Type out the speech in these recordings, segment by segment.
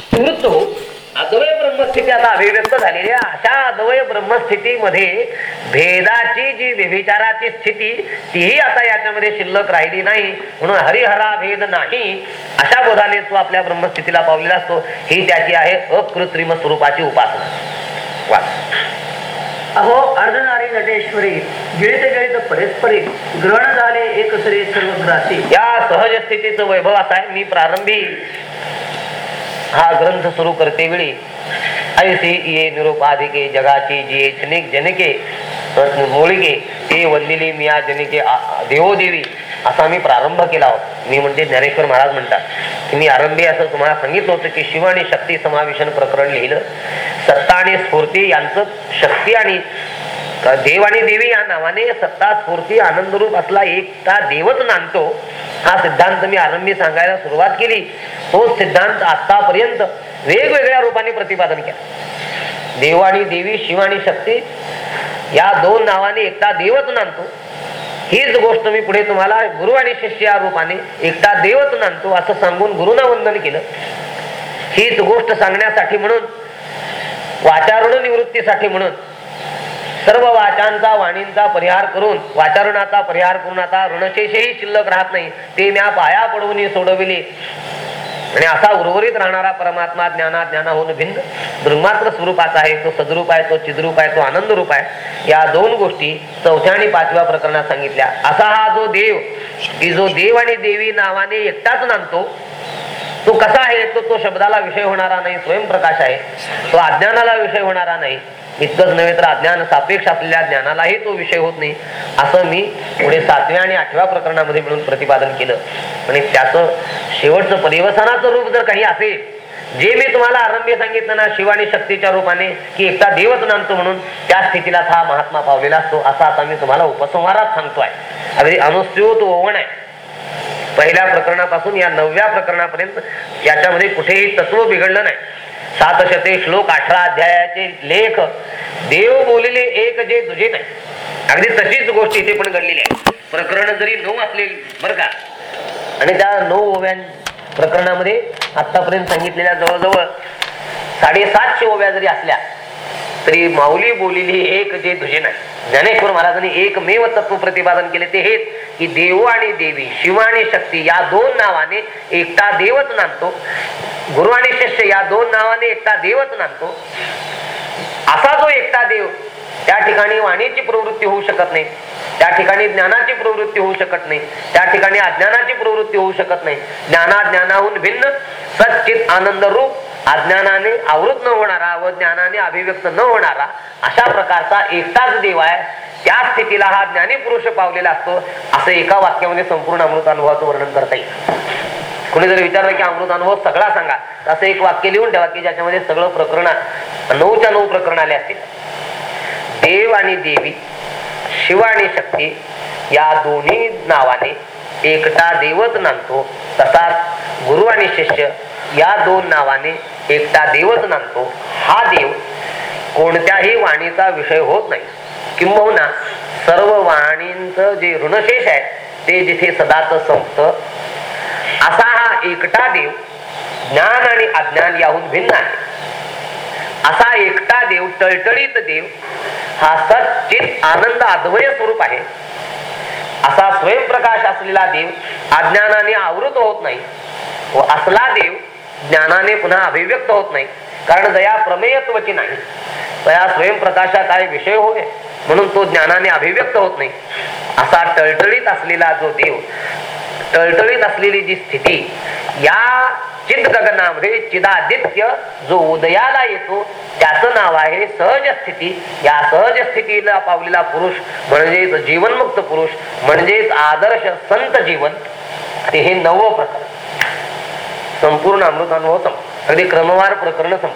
हो अद्वय ब्रह्मस्थिती आता अभिव्यक्त झालेली आहे. अशा अद्वय ब्रह्मस्थितीमध्ये भेदाची जी व्यभिचाराची स्थिती तीही आता याच्यामध्ये शिल्लक राहिली नाही. म्हणून हरिहरा भेद नाही. अशा बोधाने तो आपल्या ब्रह्मस्थितीला पावलेला असतो. ही त्याची आहे अकृत्रिम स्वरूपाची उपासना. वा. अहो अर्धनारी नटेश्वरी गिळित गिळित परस्परी ग्रहण झाले एक श्री सर्व ग्रासी या सहज स्थितीचं वैभव असा आहे मी प्रारंभी. हा ग्रंथ सुरू करते वेळी ऐसी ये निरुपाधिके जगाची जी जनिक जनके मोळिके ते वंदिली मिया जनिके देवोदेवी असा मी प्रारंभ केला होता. मी म्हणजे ज्ञानेश्वर महाराज म्हणतात. की मी आरंभी असं तुम्हाला सांगितलं होतं की शिव आणि शक्ती समावेशन प्रकरण लिहिलं. सत्ता आणि स्फूर्ती यांचं शक्ती आणि देव आणि देवी या नावाने सत्ता स्फूर्ती आनंदरूप असला एकटा देवच नांदतो. हा सिद्धांत मी आरंभी सांगायला सुरुवात केली. तो सिद्धांत आतापर्यंत वेगवेगळ्या रूपाने प्रतिपादन केला. देव आणि देवी शिव आणि शक्ती या दोन नावाने एकटा देवच नांदतो. हीच गोष्ट मी पुढे तुम्हाला गुरु आणि शिष्य या रूपाने एकटा देवच नांदतो असं सांगून गुरुना वंदन केलं. हीच गोष्ट सांगण्यासाठी म्हणून वाचारण निवृत्तीसाठी म्हणून सर्व वाचांचा वाणींचा परिहार करून वाचारणाचा परिहार करून आता ऋणशेषही शिल्लक राहत नाही. ते म्या पाया पडवून सोडविले. आणि असा उर्वरित राहणारा परमात्मा ज्ञाना ज्ञानाहून भिन्न ब्रह्मात्र स्वरूपाचा आहे. तो सदरूप आहे तो चिद्रूप आहे तो आनंद रूप आहे. या दोन गोष्टी चौथ्या आणि पाचव्या प्रकरणात सांगितल्या. असा हा जो देव की जो देव आणि देवी नावाने एकटाच नांदतो तो कसा आहे? तो तो शब्दाला विषय होणारा नाही स्वयंप्रकाश आहे. तो अज्ञानाला विषय होणारा नाही. इतकंच नव्हे तर अज्ञान सापेक्ष असलेल्या ज्ञानालाही तो विषय होत नाही. असं मी पुढे सातव्या आणि आठव्या प्रकरणामध्ये मिळून प्रतिपादन केलं. आणि त्याचं शेवटचं परिवसनाचं रूप जर काही असेल जे मी तुम्हाला आरंभी सांगितलं ना शिवानी शक्तीच्या रूपाने की एकटा देवच नांदतो म्हणून त्या स्थितीला हा महात्मा पावलेला असतो असा आता मी तुम्हाला उपसंहारात सांगतोय. अगदी अनुस्यूत ओवण आहे. पहिल्या प्रकरणापासून या नवव्या प्रकरणापर्यंत याच्यामध्ये कुठेही तत्व बिघडलं नाही. सात शते श्लोक अठरा अध्यायाचे लेख. देव बोलले एक जे तुझे नाही. अगदी तशीच गोष्ट इथे पण घडलेली आहे. प्रकरण जरी नऊ असले बरं का? आणि त्या नऊ ओव्या प्रकरणामध्ये आतापर्यंत सांगितलेल्या जवळजवळ साडेसातशे ओव्या जरी असल्या तरी माऊली बोलिली एक जे तुझे नाही ज्ञानेश्वर महाराजांनी एकमेव तत्व प्रतिपादन केले ते हेच की देव आणि देवी शिव आणि शक्ती या दोन नावाने एकटा देवच नांदतो. गुरु आणि शिष्य या दोन नावाने एकटा देवच नांदतो. असा जो एकटा देव त्या ठिकाणी वाणीची प्रवृत्ती होऊ शकत नाही. त्या ठिकाणी ज्ञानाची प्रवृत्ती होऊ शकत नाही. त्या ठिकाणी अज्ञानाची प्रवृत्ती होऊ शकत नाही. ज्ञाना ज्ञानाहून भिन्न सच्चित आनंद रूप अज्ञानाने आवृत न होणारा व ज्ञानाने अभिव्यक्त न होणारा अशा प्रकारचा एकटाच देव आहे. त्या स्थितीला हा ज्ञानी पुरुष पावलेला असतो. असं एका वाक्यामध्ये संपूर्ण अमृत अनुभवाचं वर्णन करता येईल. कोणी जर विचारलं की अमृत अनुभव सगळा सांगा असं एक वाक्य लिहून ठेवा की ज्याच्यामध्ये सगळं प्रकरण नऊच्या नऊ प्रकरण आले असतील. देव आणि देवी शिव आणि शक्ती या दोन्ही नावाने एकटा देवच नांदतो. तसाच गुरु आणि शिष्य या दोन नावाने एकटा देवच नांदतो. हा देव कोणत्याही वाणीचा विषय होत नाही. किंबहुना सर्व वाणींचं जे ऋणशेष आहे ते जिथे सदाच संपत असा हा एकटा देव ज्ञान आणि अज्ञान याहून भिन्न आहे. असा एकटा देव टळटळीत देव हा सचित आनंद अद्वय स्वरूप आहे. असा स्वयंप्रकाश असलेला देव अज्ञानाने आवृत होत नाही. व असला देव ज्ञानाने पुन्हा अभिव्यक्त होत नाही. कारण दया प्रमेयत्वची नाही. दया स्वयंप्रकाशा काय विषय होय. म्हणून तो ज्ञानाने अभिव्यक्त होत नाही. असा टळटळीत असलेला जो देव टळटळीत असलेली जी स्थिती या चिद गगनामध्ये चिदादित्य जो उदयाला येतो त्याचं नाव आहे सहज स्थिती. या सहज स्थितीला पावलेला पुरुष म्हणजेच जीवनमुक्त पुरुष म्हणजेच आदर्श संत जीवन ते हे नवं प्रकरण संपूर्ण अमृतानुभव सम अगदी क्रमवार प्रकरण सम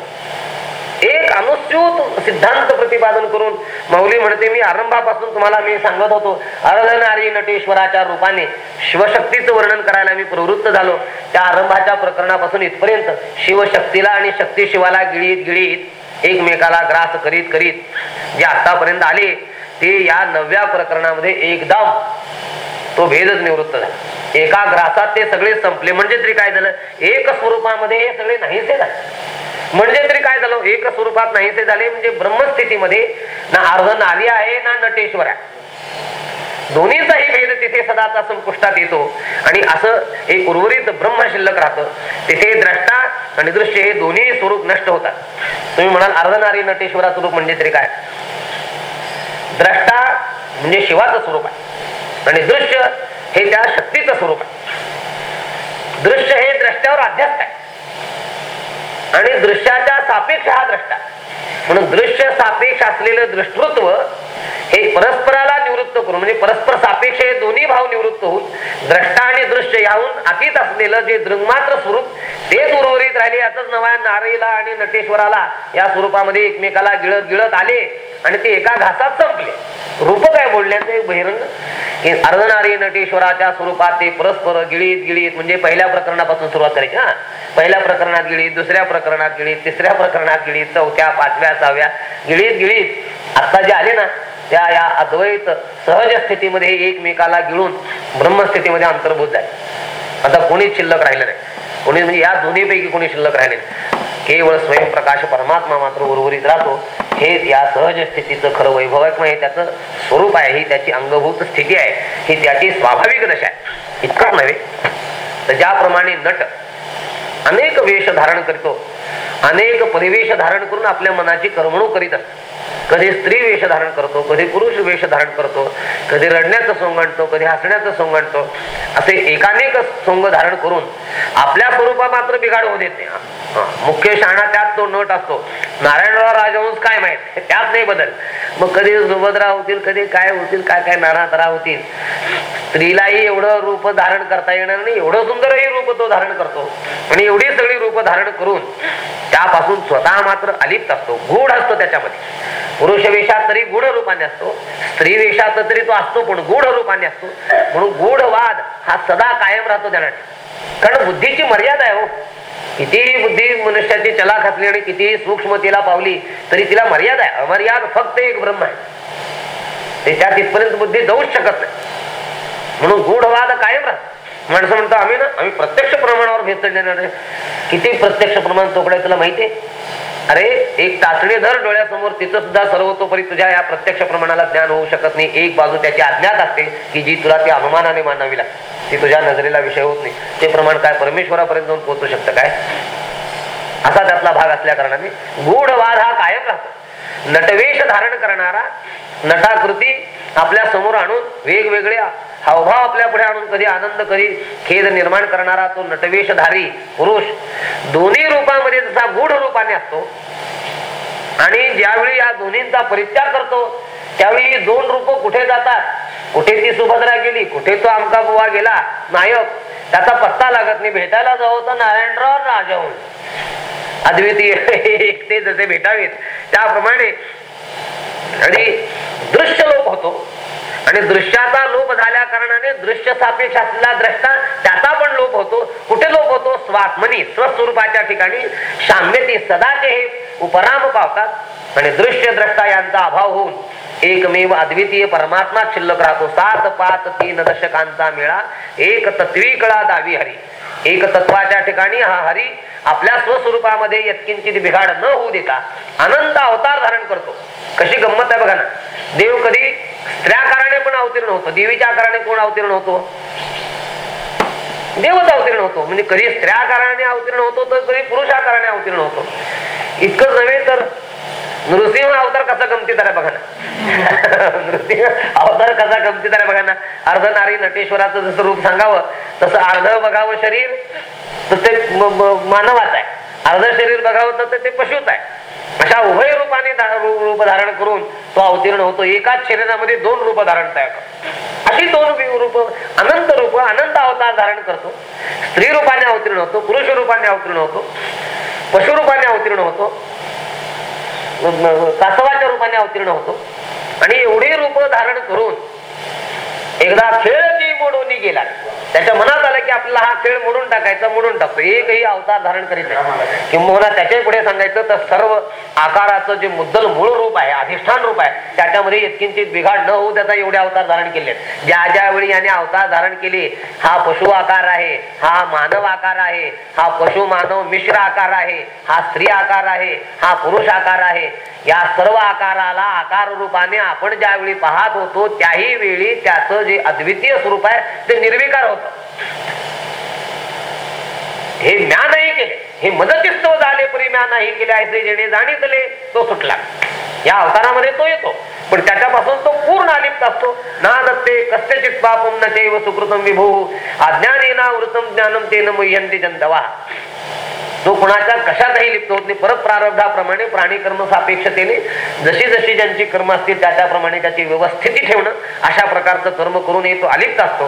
एक अनुस्यूत सिद्धांत प्रतिपादन करून मौली म्हणते मी आरंभापासून तुम्हाला मी सांगत होतो अरलनारी नटेश्वराच्या रूपाने शिवशक्तीचं वर्णन करायला मी प्रवृत्त झालो. त्या आरंभाच्या प्रकरणापासून इथपर्यंत शिवशक्तीला आणि शक्ती शिवाला गिळीत गिळीत एकमेकाला ग्रास करीत करीत जे आतापर्यंत आले ते या नवव्या प्रकरणामध्ये एकदम तो भेदच निवृत्त झाला. एका ग्रासात ते सगळे संपले. म्हणजे तरी काय झालं? एक स्वरूपामध्ये हे सगळे नाहीसे झाले. म्हणजे तरी काय झालं? एक स्वरूपात नाहीसे झाले. म्हणजे ब्रह्मस्थितीमध्ये ना अर्ध नारी आहे ना नटेश्वर आहे. दोन्हीचाही भेद तिथे सदाचा संपुष्टात येतो. आणि असं एक उर्वरित ब्रह्म शिल्लक राहतं. तिथे द्रष्टा आणि दृश्य हे दोन्ही स्वरूप नष्ट होतात. तुम्ही म्हणाल अर्धनारी नटेश्वरा स्वरूप म्हणजे तरी काय? द्रष्टा म्हणजे शिवाचं स्वरूप आहे. आणि दृश्य हे त्या शक्तीचं स्वरूप आहे. दृश्य हे द्रष्ट्यावर अध्यात्म आहे. आणि दृश्याच्या सापेक्ष हा द्रष्टा. म्हणून दृश्य सापेक्ष असलेलं दृष्टृत्व हे परस्पराला निवृत्त करून म्हणजे परस्पर सापेक्ष हे दोन्ही भाव निवृत्त होऊन द्रष्टा आणि दृश्य याहून अतीत असलेलं जे दृंगमात्र स्वरूप तेच उर्वरित राहिले. याच नव्या नारळीला आणि नटेश्वराला या स्वरूपामध्ये एकमेकाला गिळत गिळत आले आणि ते एका घासात संपले. रूप काय बोलण्याचं एक बहिरंग अर्धनारी नटेश्वराच्या स्वरूपात ते परस्पर गिळीत गिळीत म्हणजे पहिल्या प्रकरणापासून सुरुवात करायची हा? पहिल्या प्रकरणात गिळीत दुसऱ्या प्रकरणात गिळीत तिसऱ्या प्रकरणात गिळीत चौथ्या पाचव्या सहाव्या गिळीत गिळीत. आता जे आले ना त्या या अद्वैत सहज स्थितीमध्ये एकमेकाला गिळून ब्रह्मस्थितीमध्ये अंतर्भूत झाले. आता कोणीच शिल्लक राहिलं नाही. कोणी म्हणजे या दोन्हीपैकी कोणी शिल्लक राहिले नाही. केवळ स्वयंप्रकाश परमात्मा मात्र उर्वरित राहतो. हे या सहज स्थितीचं खरं वैभवत्व आहे. त्याचं स्वरूप आहे. ही त्याची अंगभूत स्थिती आहे. ही त्याची स्वाभाविक दशा आहे. इतकंच नव्हे. तर ज्याप्रमाणे नट अनेक वेश धारण करतो. अनेक परिवेश धारण करून आपल्या मनाची करमणूक करीत असतो कधी स्त्री वेष धारण करतो कधी पुरुष वेष धारण करतो कधी रडण्याचं सोंग आणतो कधी हसण्याचं सोंग आणतो. असे एकानेक सोंग धारण करून आपल्या स्वरूपा मात्र बिघाड होऊ देत. नाही मुख्य शहाणा त्यात तो नट असतो. नारायणराव राजवंश काय माहीत? त्यात नाही बदल. मग कधी सुभद्रा होतील कधी काय होतील काय काय नाना होतील? स्त्रीलाही एवढं रूप धारण करता येणार नाही. एवढं सुंदरही रूप तो धारण करतो. आणि एवढी सगळी रूप धारण करून त्यापासून स्वतः मात्र अलिप्त असतो. गूढ असतो त्याच्यामध्ये. पुरुष वेशात तरी गुढ रूपाने असतो. स्त्री वेशात तरी तो असतो पण गूढ रूपाने असतो. म्हणून गूढ वाद हा सदा कायम राहतो ध्यानात कारण बुद्धीची मर्यादा आहे हो. कितीही बुद्धी मनुष्याची चला असली आणि कितीही सूक्ष्म तिला पावली तरी तिला मर्यादा आहे. अमर्याद फक्त एक ब्रह्म आहे. ते त्या तिथपर्यंत बुद्धी जाऊच शकत नाही. म्हणून गूढवाद कायम राहत. माणसं म्हणतो आम्ही ना आम्ही प्रत्यक्ष प्रमाणावर भेद देणार आहे. किती प्रत्यक्ष प्रमाण तोकडे तुला माहितीये? अरे एक चाचणी धर डोळ्यासमोर तिथं सुद्धा सर्वतोपरी तुझ्या या प्रत्यक्ष प्रमाणाला ज्ञान होऊ शकत नाही. एक बाजू त्याची अज्ञात असते की जी तुला ती अनुमानाने मानावी लागते. ती तुझ्या नजरेला विषय होत नाही. ते प्रमाण काय परमेश्वरापर्यंत जाऊन पोहोचू शकतं काय? असा त्यातला भाग असल्या कारणाने गूढवाद हा कायम राहतो. नटवेश धारण करणारा नटाकृती आपल्यासमोर आणून वेगवेगळ्या हावभाव आपल्या पुढे आणून कधी आनंद कधी खेद निर्माण करणारा तो नटवेशधारी पुरुष. दोन्ही रूपामध्ये जसा गूढ रूपाने असतो आणि ज्यावेळी या दोन्हींचा परित्याग करतो त्यावेळी दोन रूप कुठे जातात? कुठे ती सुभद्रा गेली कुठे तो आमका बुवा गेला? नायक त्याचा पत्ता लागत नाही. भेटायला जावं तर नारायणराव राजाहून अद्वितीय एकटे जसे भेटावेत. त्याप्रमाणे आणि दृश्य लोप होतो. आणि दृश्याचा लोप झाल्या कारणाने दृश्य सापेक्ष असलेला द्रष्टा त्याचा पण लोप होतो. कुठे लोप होतो? स्वात्मनी स्वस्वरूपाच्या ठिकाणी शाम्यती सदाचे हे उपराम पावतात. आणि दृश्य द्रष्टा यांचा अभाव होऊन एकमेव अद्वितीय परमात्मा शिल्लक राहतो. सात पाच तीन दशकांचा मेळा एक तत्वी कळा दावी हरी. एक तत्वाच्या ठिकाणी हा हरी आपल्या स्वस्वरूपामध्ये यत्किंचित बिघाड न होऊ देता अनंत अवतार धारण करतो. कशी गंमत आहे बघा ना. देव कधी स्त्र्याकाराने पण अवतीर्ण होतो. देवीच्या आकाराने कोण अवतीर्ण होतो? देवच अवतीर्ण होतो. म्हणजे कधी स्त्र्याकाराने अवतीर्ण होतो तर कधी पुरुषाकाराने अवतीर्ण होतो. इतकंच नव्हे तर नृसिंह अवतार कसा गमतीदार आहे बघा ना. नृसिंह अवतार कसा गमतीदार आहे बघा ना. अर्ध नारी नटेश्वराचं जसं रूप सांगावं तसं अर्ध बघावं शरीर तर ते मानवाच मानवाचं आहे. अर्ध शरीर बघावं तर ते पशुच आहे. अशा उभय रूपाने रूप धारण करून तो अवतीर्ण होतो. एकाच शरीरामध्ये दोन रूप धारण तयार करतो. अशी दोन रूप अनंत रूप अनंत अवतार धारण करतो. स्त्री रूपाने अवतीर्ण होतो पुरुष रूपाने अवतीर्ण होतो पशु रूपाने अवतीर्ण होतो. सासवाच्या रूपाने अवतीर्ण होतो. आणि एवढी रूप धारण करून एकदा खेळची मोडून गेला त्याच्या मनात आलं की आपला हा खेळ मोडून टाकायचा मोडून टाकतो. एकही अवतार धारण करीत नाही. किंबहुना त्याच्याही पुढे सांगायचं तर सर्व आकाराचं जे मुद्दल मूळ रूप आहे अधिष्ठान रूप आहे त्याच्यामध्ये इतकिंचित बिघाड न होऊ त्याचा एवढे अवतार धारण केले ज्या ज्या ज्यावेळी याने अवतार धारण केले हा पशु आकार आहे हा मानव आकार आहे हा पशु मानव मिश्र आकार आहे हा स्त्री आकार आहे हा पुरुष आकार आहे या सर्व आकाराला आकार रूपाने आपण ज्यावेळी पाहत होतो त्याही वेळी त्याचं जे अद्वितीय स्वरूप आहे ते निर्विकार होत. हे ज्ञानही केले हे मदतीस्तव झाले परी म्या नाही केले असे जेणे जाणीतले तो सुटला. या अवतारामध्ये तो येतो पण त्याच्यापासून तो पूर्ण अलिप्त असतो. ना दत्ते कस्य पापम पुन्न चैव सुकृतम विभू अज्ञाने ना वृतम ज्ञानम ते न मुह्यंती जंतवा तो कुणाच्या कशातही लिप्त होत नाही. परत प्रारब्धाप्रमाणे प्राणी कर्म सापेक्षतेने जशी जशी ज्यांची कर्म असतील त्या त्याप्रमाणे त्याची व्यवस्थिती ठेवणं अशा प्रकारचं कर्म करून तो अलिप्त असतो.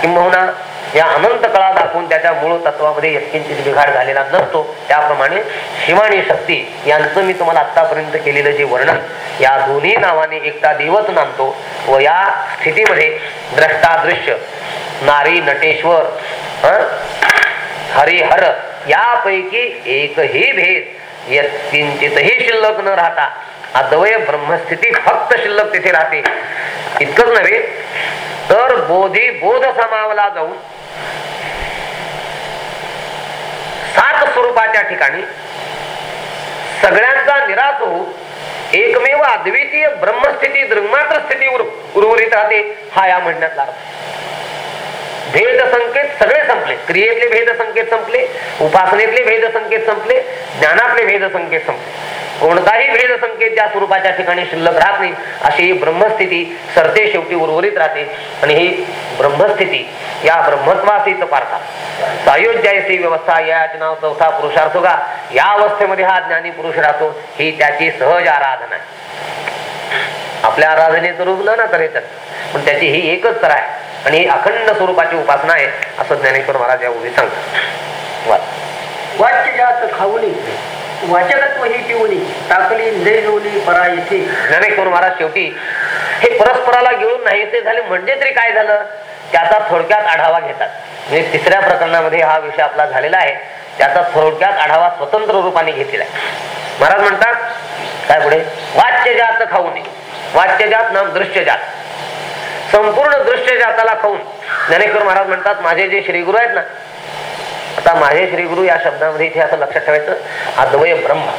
किंबहुना या अनंत कळा दाखवून त्याच्या मूळ तत्वामध्ये यत्किंचित बिघाड झालेला नसतो. त्याप्रमाणे शिवानी शक्ती यांचं मी तुम्हाला आतापर्यंत केलेलं जे वर्णन या दोन्ही नावाने एकटा देवच नांदतो व या स्थितीमध्ये द्रष्टादृश्य नारी नटेश्वर हं? हरिहर यापैकी एकही भेद यत्किंचितही शिल्लक न राहता अद्वय ब्रह्मस्थिती फक्त शिल्लक तिथे राहते. इतकंच नव्हे तर बोधी बोध समावला जाऊन सात स्वरूपाच्या ठिकाणी सगळ्यांचा निराश होऊन एकमेव अद्वितीय ब्रह्मस्थिती दृंगमात्र स्थिती उर्वरित राहते हा या म्हणण्यात अर्थ. भेद संकेत सगळे संपले. क्रियेतले भेद संकेत संपले उपासनेतले भेद संकेत संपले ज्ञानातले भेद संकेत संपले. कोणताही भेद संकेत ज्या स्वरूपाच्या ठिकाणी शिल्लक राहत नाही अशी ही ब्रह्मस्थिती सरते शेवटी उर्वरित राहते. आणि ही ब्रह्मस्थिती या ब्रह्मत्वासीच पारखा सायोज्यायसी व्यवस्था या नाव चौथा पुरुषार्थ का या अवस्थेमध्ये हा ज्ञानी पुरुष राहतो ही त्याची सहज आराधना आहे. आपल्या आराधनेचं रूप ना तर पण त्याची ही एकच तर आहे. आणि अखंड स्वरूपाची उपासना आहे असं ज्ञानेश्वर महाराज या उभी सांगतात. वाच्य जात खाऊनी वाचकत्व ही पिऊनी टाकली नैजवली परा येथे. ज्ञानेश्वर महाराज शेवटी हे परस्पराला गिळून नाही ते झाले म्हणजे तरी काय झालं? त्याचा थोडक्यात आढावा घेतात. म्हणजे तिसऱ्या प्रकरणामध्ये हा विषय आपला झालेला आहे. त्याचा थोडक्यात आढावा स्वतंत्र रूपाने घेतलेला आहे. महाराज म्हणतात काय पुढे? वाच्य जात खाऊ नये वाच्य जात नाम दृश्य जात. संपूर्ण दृश्य जाताला खाऊन ज्ञानेश्वर महाराज म्हणतात माझे जे श्रीगुरु आहेत ना आता माझे श्रीगुरु या शब्दामध्ये इथे असं लक्षात ठेवायचं अद्वय ब्रह्म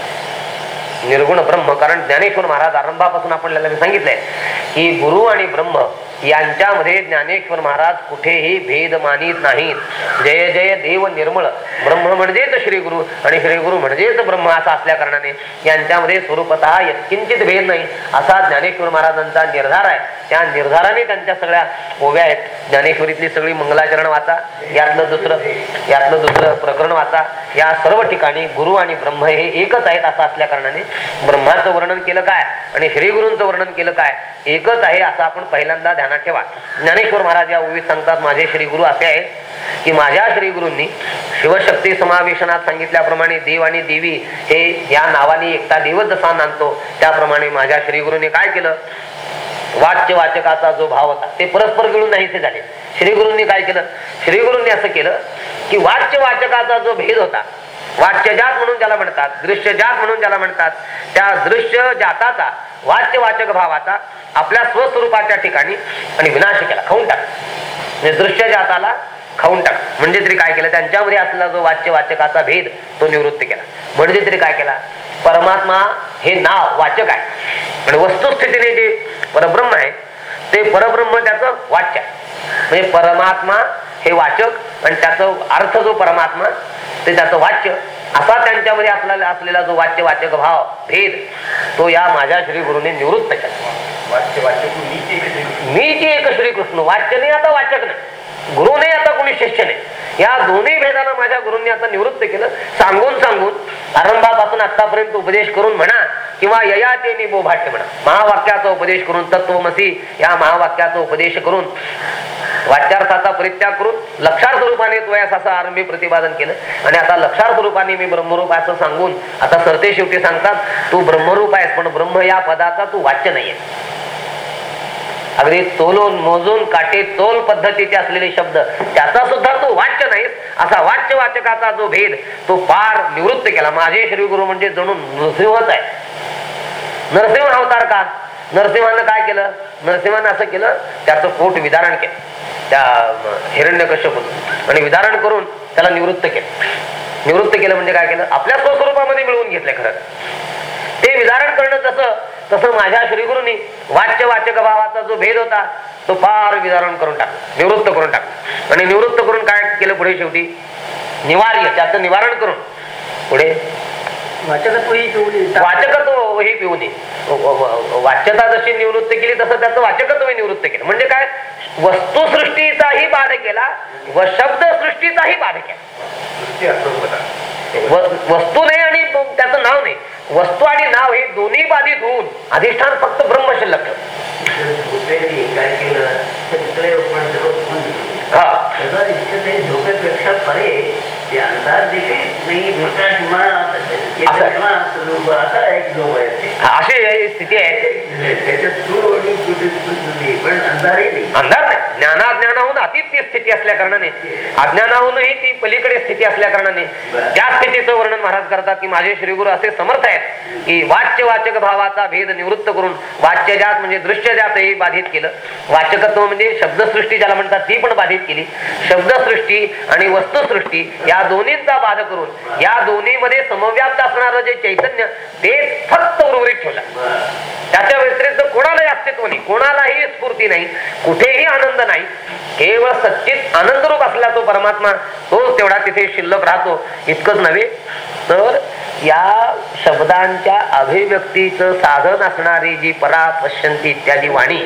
निर्गुण ब्रह्म. कारण ज्ञानेश्वर महाराज आरंभापासून आपल्याला सांगितलंय की गुरु आणि ब्रह्म यांच्यामध्ये ज्ञानेश्वर महाराज कुठेही भेद मानित नाहीत. जय जय देव निर्मळ. ब्रह्म म्हणजेच श्री गुरु आणि श्री गुरु म्हणजेच ब्रह्म असा असल्या कारणाने यांच्यामध्ये स्वरूपत यत्किंचित भेद नाही. असा ज्ञानेश्वर महाराजांचा निर्धार आहे. त्या निर्धाराने त्यांच्या सगळ्या ओव्या आहेत. ज्ञानेश्वरीतली सगळी मंगलाचरण वाचा यातलं दुसरं यातलं दुसरं प्रकरण वाचा. या सर्व ठिकाणी गुरु आणि ब्रह्म हे एकच आहेत असं असल्या कारणाने ब्रह्माचं वर्णन केलं काय आणि श्री गुरूंचं वर्णन केलं काय? एकच आहे असं आपण पहिल्यांदा ध्यानात ठेवा. ज्ञानेश्वर महाराज या ओवीत सांगतात माझे श्रीगुरु असे आहेत की माझ्या श्रीगुरूंनी शिवशक्ती समावेशनात सांगितल्याप्रमाणे देव आणि देवी हे या नावाने एकता देवच जसा नांदतो त्याप्रमाणे माझ्या श्रीगुरूने काय केलं? वाच्य वाचकाचा जो भाव होता ते परस्पर गिळून नाहीसे झाले. श्रीगुरूंनी काय केलं? श्रीगुरूंनी असं केलं की वाच्य वाचकाचा जो भेद होता वाच्य जात म्हणून ज्याला म्हणतात दृश्य जात म्हणून ज्याला म्हणतात त्या दृश्य जाताचा वाच्य वाचक भावाचा आपल्या स्वस्वरूपाच्या ठिकाणी आणि विनाश केला खाऊन टाक. म्हणजे दृश्य जाताला खाऊन टाक. म्हणजे तरी काय केलं त्यांच्यामध्ये असलेला जो वाच्य वाचकाचा भेद तो निवृत्त केला. म्हणजे तरी काय केला परमात्मा हे नाव वाचक आहे. पण वस्तुस्थितीने जे परब्रह्म आहे ते परब्रह्म त्याचं वाच्य आहे. म्हणजे परमात्मा हे वाचक आणि त्याचं अर्थ जो परमात्मा ते त्याचं वाच्य असा त्यांच्यामध्ये असलेला असलेला जो वाच्य वाचक भाव भेद तो या माझ्या श्री गुरुने निवृत्त केला. एक श्री- मी जे एक श्रीकृष्ण वाच्य नाही आता वाचक नाही. गुरु नाही आता कोणी शिष्य नाही. या दोन्ही भेदाला माझ्या गुरूंनी आता निवृत्त केलं. सांगून सांगून आरंभापासून आतापर्यंत उपदेश करून म्हणा किंवा ययाचे निबो भाट्य म्हणा. महावाक्याचा उपदेश करून तत्वमसी या महावाक्याचा उपदेश करून वाच्यार्थाचा परित्याग करून लक्षार स्वरूपाने तो असं आरंभी प्रतिपादन केलं. आणि आता लक्षार स्वरूपाने मी ब्रह्मरूप असं सांगून आता सरते शेवटी सांगतात तू ब्रह्मरूप आहेस पण ब्रह्म या पदाचा तू वाच्य नाहीये. अगदी तोलून मोजून काटे तोल पद्धतीचे असलेले शब्द त्याचा सुद्धा तो वाच्य नाही. असा वाच्य वाचकाचा जो भेद तो फार निवृत्त केला. माझे श्री गुरु म्हणजे जणू नृसिंहच आहे. नरसिंह अवतार का? नरसिंहानं काय केलं? नरसिंहानं असं केलं त्याचं पोट विदारण केलं. त्या हिरण्य आणि विदारण करून त्याला निवृत्त केलं. निवृत्त केलं म्हणजे काय केलं? आपल्या स्वस्वरूपामध्ये मिळवून घेतलं खरं ते विदारण करणं तसं तसं माझ्या श्रीगुरूंनी वाच्य वाचक भावाचा जो भेद होता तो फार विदारण करून टाकला निवृत्त करून टाकला. आणि निवृत्त करून काय केलं पुढे शेवटी? निवार्य त्याचं निवारण करून. पुढे? वाचकत्व ही ठेवली वाचकत्व ही पिऊ नये वाच्यता जशी निवृत्त केली तसं त्याचं वाचकत्व निवृत्त केलं. म्हणजे काय? वस्तुसृष्टीचाही बाध केला व शब्दसृष्टीचाही बाध केला. वस्तू नाही आणि त्याचं नाव नाही. वस्तू आणि नाव हे दोन्ही बाधित होऊन अधिष्ठान फक्त ब्रह्म शिल्लक. हा अशी स्थिती आहे. अंधार नाही. ज्ञानाज्ञानाहून अतीत ती स्थिती असल्या कारणाने अज्ञानाहूनही ती पलीकडे स्थिती असल्या कारणाने त्या स्थितीचं वर्णन महाराज करतात की माझे श्रीगुरु असे समर्थ आहेत की वाच्य वाचक भावाचा भेद निवृत्त करून वाच्यजात म्हणजे दृश्यजातही बाधित केलं. वाचकत्व म्हणजे शब्दसृष्टी ज्याला म्हणतात ती पण बाधित केली. शब्दसृष्टी आणि वस्तुसृष्टी या दोन्हींचा बाध करून या दोन्हीमध्ये समव्याप्त असणारं जे चैतन्य ते फक्त उर्वरित ठेवलं. त्याच्या व्यतिरिक्त कोणालाही अस्तित्व नाही कोणालाही स्फूर्ती नाही कुठेही आनंद नाही. केवळ सच्चित आनंद रूप असला तो परमात्मा तोच तेवढा तिथे शिल्लक राहतो. इतकंच नव्हे तर या शब्दांच्या अभिव्यक्तीचं साधन असणारी जी परा पश्यंती इत्यादी वाणी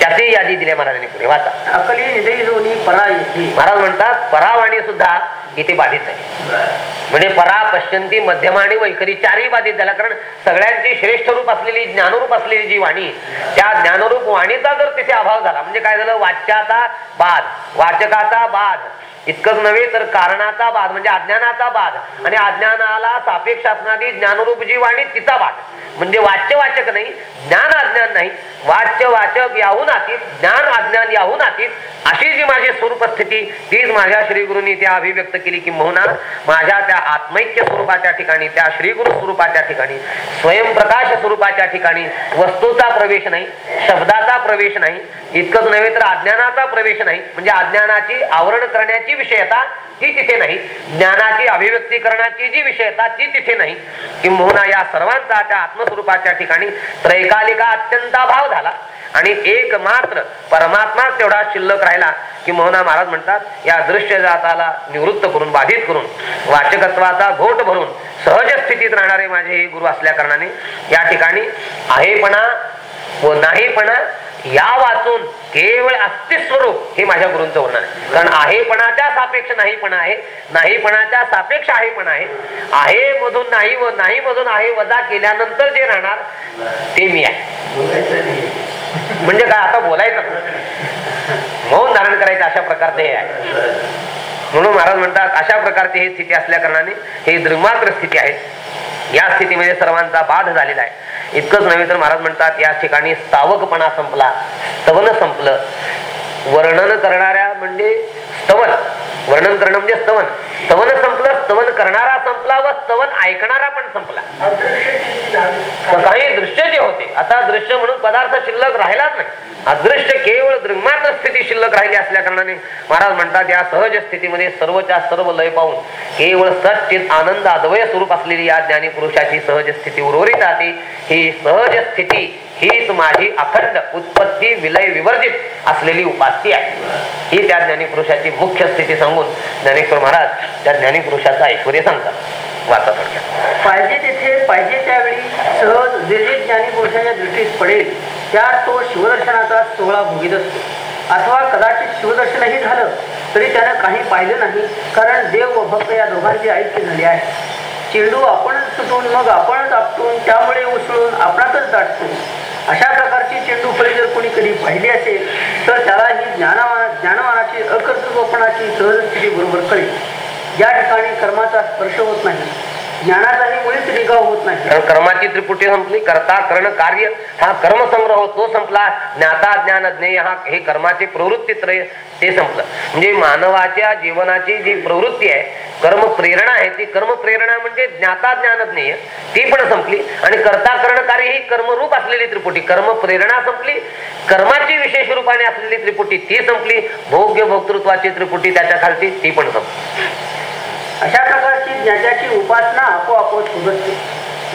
त्याची यादी दिल्या महाराजांनी पुढे. वाचा. अकली दोन्ही परा महाराज म्हणतात परावाणी सुद्धा इथे बाधित आहे. म्हणजे परा पश्चंती मध्यम आणि वैखरी चारही बाधित झाला कारण सगळ्यांची श्रेष्ठ रूप असलेली ज्ञानरूप असलेली जी वाणी त्या ज्ञानरूप वाणीचा जर तिथे अभाव झाला म्हणजे काय झालं? वाच्याचा बाध वाचकाचा बाध इतकंच नव्हे तर कारणाचा बाध म्हणजे अज्ञानाचा बाध. आणि अज्ञानाला सापेक्ष असणारी ज्ञानरूप जी वाणी तिचा बाध. म्हणजे वाच्य वाचक नाही ज्ञान अज्ञान नाही. वाच्य वाचक याहून आतीत ज्ञान अज्ञान याहून आतीत अशी जी माझी स्वरूप स्थिती तीच माझ्या श्रीगुरूंनी त्या अभिव्यक्त केली की मोहना माझ्या त्या आत्मैक्य स्वरूपाच्या ठिकाणी त्या श्रीगुरु स्वरूपाच्या ठिकाणी स्वयंप्रकाश स्वरूपाच्या ठिकाणी वस्तूचा प्रवेश नाही शब्दाचा प्रवेश नाही इतकंच नव्हे तर अज्ञानाचा प्रवेश नाही. म्हणजे अज्ञानाची आवरण करण्याची विषयता ती तिथे नाही. ज्ञानाची अभिव्यक्ती करण्याची जी विषयता ती तिथे नाही. किंबहुना या सर्वांचा त्या आत्मस्वरूपाच्या ठिकाणी त्रैकालिका अत्यंत अभाव झाला. आणि एक मात्र परमात्मा तेवढा शिल्लक राहिला की मोहना महाराज म्हणतात या दृश्य जाताला निवृत्त करून बाधित करून वाचकत्वाचा घोट भरून सहज स्थितीत राहणारे माझे हे गुरु असल्या कारणाने या ठिकाणी आहेपणा व नाहीपणा या वाचून केवळ अस्तिस्वरूप हे माझ्या गुरूंचं वर्णन आहे. कारण आहेपणाच्या सापेक्ष नाहीपणा आहे नाहीपणाच्या सापेक्ष आहेपणा आहे. आहे मधून नाही व नाही मधून आहे वजा केल्यानंतर जे राहणार ते मी आहे. म्हणजे काय आता बोलायचं? मौन धारण करायचं अशा प्रकारचे हे आहे. म्हणून महाराज म्हणतात अशा प्रकारची ही स्थिती असल्या कारणाने ही दृमात्र स्थिती आहे. या स्थितीमध्ये सर्वांचा बाध झालेला आहे. इतकंच नव्हे तर महाराज म्हणतात या ठिकाणी स्थावकपणा संपला स्तवन संपलं. वर्णन करणाऱ्या म्हणजे स्तवन. वर्णन करणं म्हणजे स्तवन. स्तवन संपलं स्तवन करणारा संपला व स्तवन ऐकणारा पण संपला. काही दृश्य जे होते आता दृश्य म्हणून पदार्थ शिल्लक राहिलाच नाही. अदृश्य केवळ दृंगमात्र स्थिती शिल्लक राहिली असल्या कारणाने महाराज म्हणतात या सहज स्थितीमध्ये सर्वच्या सर्व लय पाहून केवळ सच्चित आनंद अद्वय स्वरूप असलेली या ज्ञानी पुरुषाची सहज स्थिती उर्वरित राहते. ही सहज स्थिती हीच माझी अखंड उत्पत्ती विलय विवर्जित असलेली उपास्ती आहे. ही त्या ज्ञानी पुरुषाची मुख्य स्थिती सांगून ज्ञानेश्वर महाराज त्या ज्ञानीपुरुषाचा ऐश्वर सांगतात. वाचा थोडक्यात. पाहिजे तिथे पाहिजे त्यावेळी सहज जे जे ज्ञानी पुरुषाच्या पडेल त्या तो शिवदर्शनाचा सोहळा भोगीत असतो. अथवा कदाचित शिवदर्शनही झालं तरी त्यानं काही पाहिलं नाही कारण देव व भक्त या दोघांची ऐक्य झाली आहे. चेंडू आपणच सुटून मग आपणच आपटून त्यामुळे उसळून आपणातच दाटतो. अशा प्रकारची चेंडू फळी जर कोणी कधी पाहिली असेल तर त्याला ही ज्ञानवान ज्ञानवानाची अकर्तृत्वपणाची सहज स्थिती बरोबर कळेल. या ठिकाणी कर्माचा स्पर्श होत नाही. ज्ञानाचाही मुळीच निगाव होत नाही. कर्माची त्रिपुटी संपली करता करण कार्य हा कर्मसंग्रह तो संपला. ज्ञाता ज्ञान ज्ञेय हा हे कर्माचे प्रवृत्ती त्रय ते संपलं. म्हणजे मानवाच्या जीवनाची जी प्रवृत्ती आहे कर्म प्रेरणा आहे ती कर्म प्रेरणा म्हणजे ज्ञाता ज्ञान ज्ञेय ती पण संपली. आणि करता कर्ण कार्य ही कर्मरूप असलेली त्रिपुटी. कर्म प्रेरणा संपली कर्माची विशेष रूपाने असलेली त्रिपुटी ती संपली. भोग्य भोक्तृत्वाची त्रिपुटी त्याच्या खालची ती पण संपली. अशा प्रकारची ज्ञात्याची उपासना आपोआप होत असते.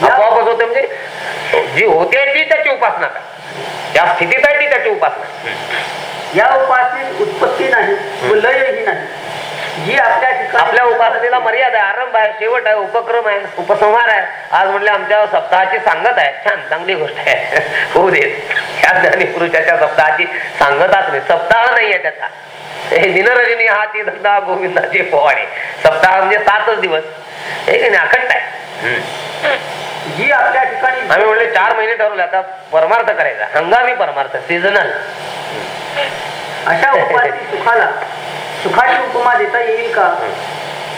या- आपोआपच होते म्हणजे जी होते ती त्याची उपासना करा ज्या स्थितीत आहे ती त्याची उपासना. या उपासनेत उत्पत्ती नाही व लयही नाही. जी आपल्या आपल्या उपासनेला मर्यादा आहे आरंभ आहे शेवट आहे उपक्रम आहे उपसंहार आहे. आज म्हणले आमच्या सप्ताहाची सांगत आहे. छान चांगली गोष्ट आहे. होऊ देत या ज्ञानी पुरुषाच्या सप्ताहाची सांगताच नाही सप्ताह नाही आहे त्याचा. हे दिनरजनी हा ती धंदा गोविंदाचे पोवाडे. सप्ताह म्हणजे सातच दिवस. हे की नाही अखंड आहे. जी आपल्या ठिकाणी आम्ही म्हणले चार महिने ठरवले आता परमार्थ करायचा. हंगामी परमार्थ सीझनल अशा सुखाला सुखाची उपमा देता येईल का?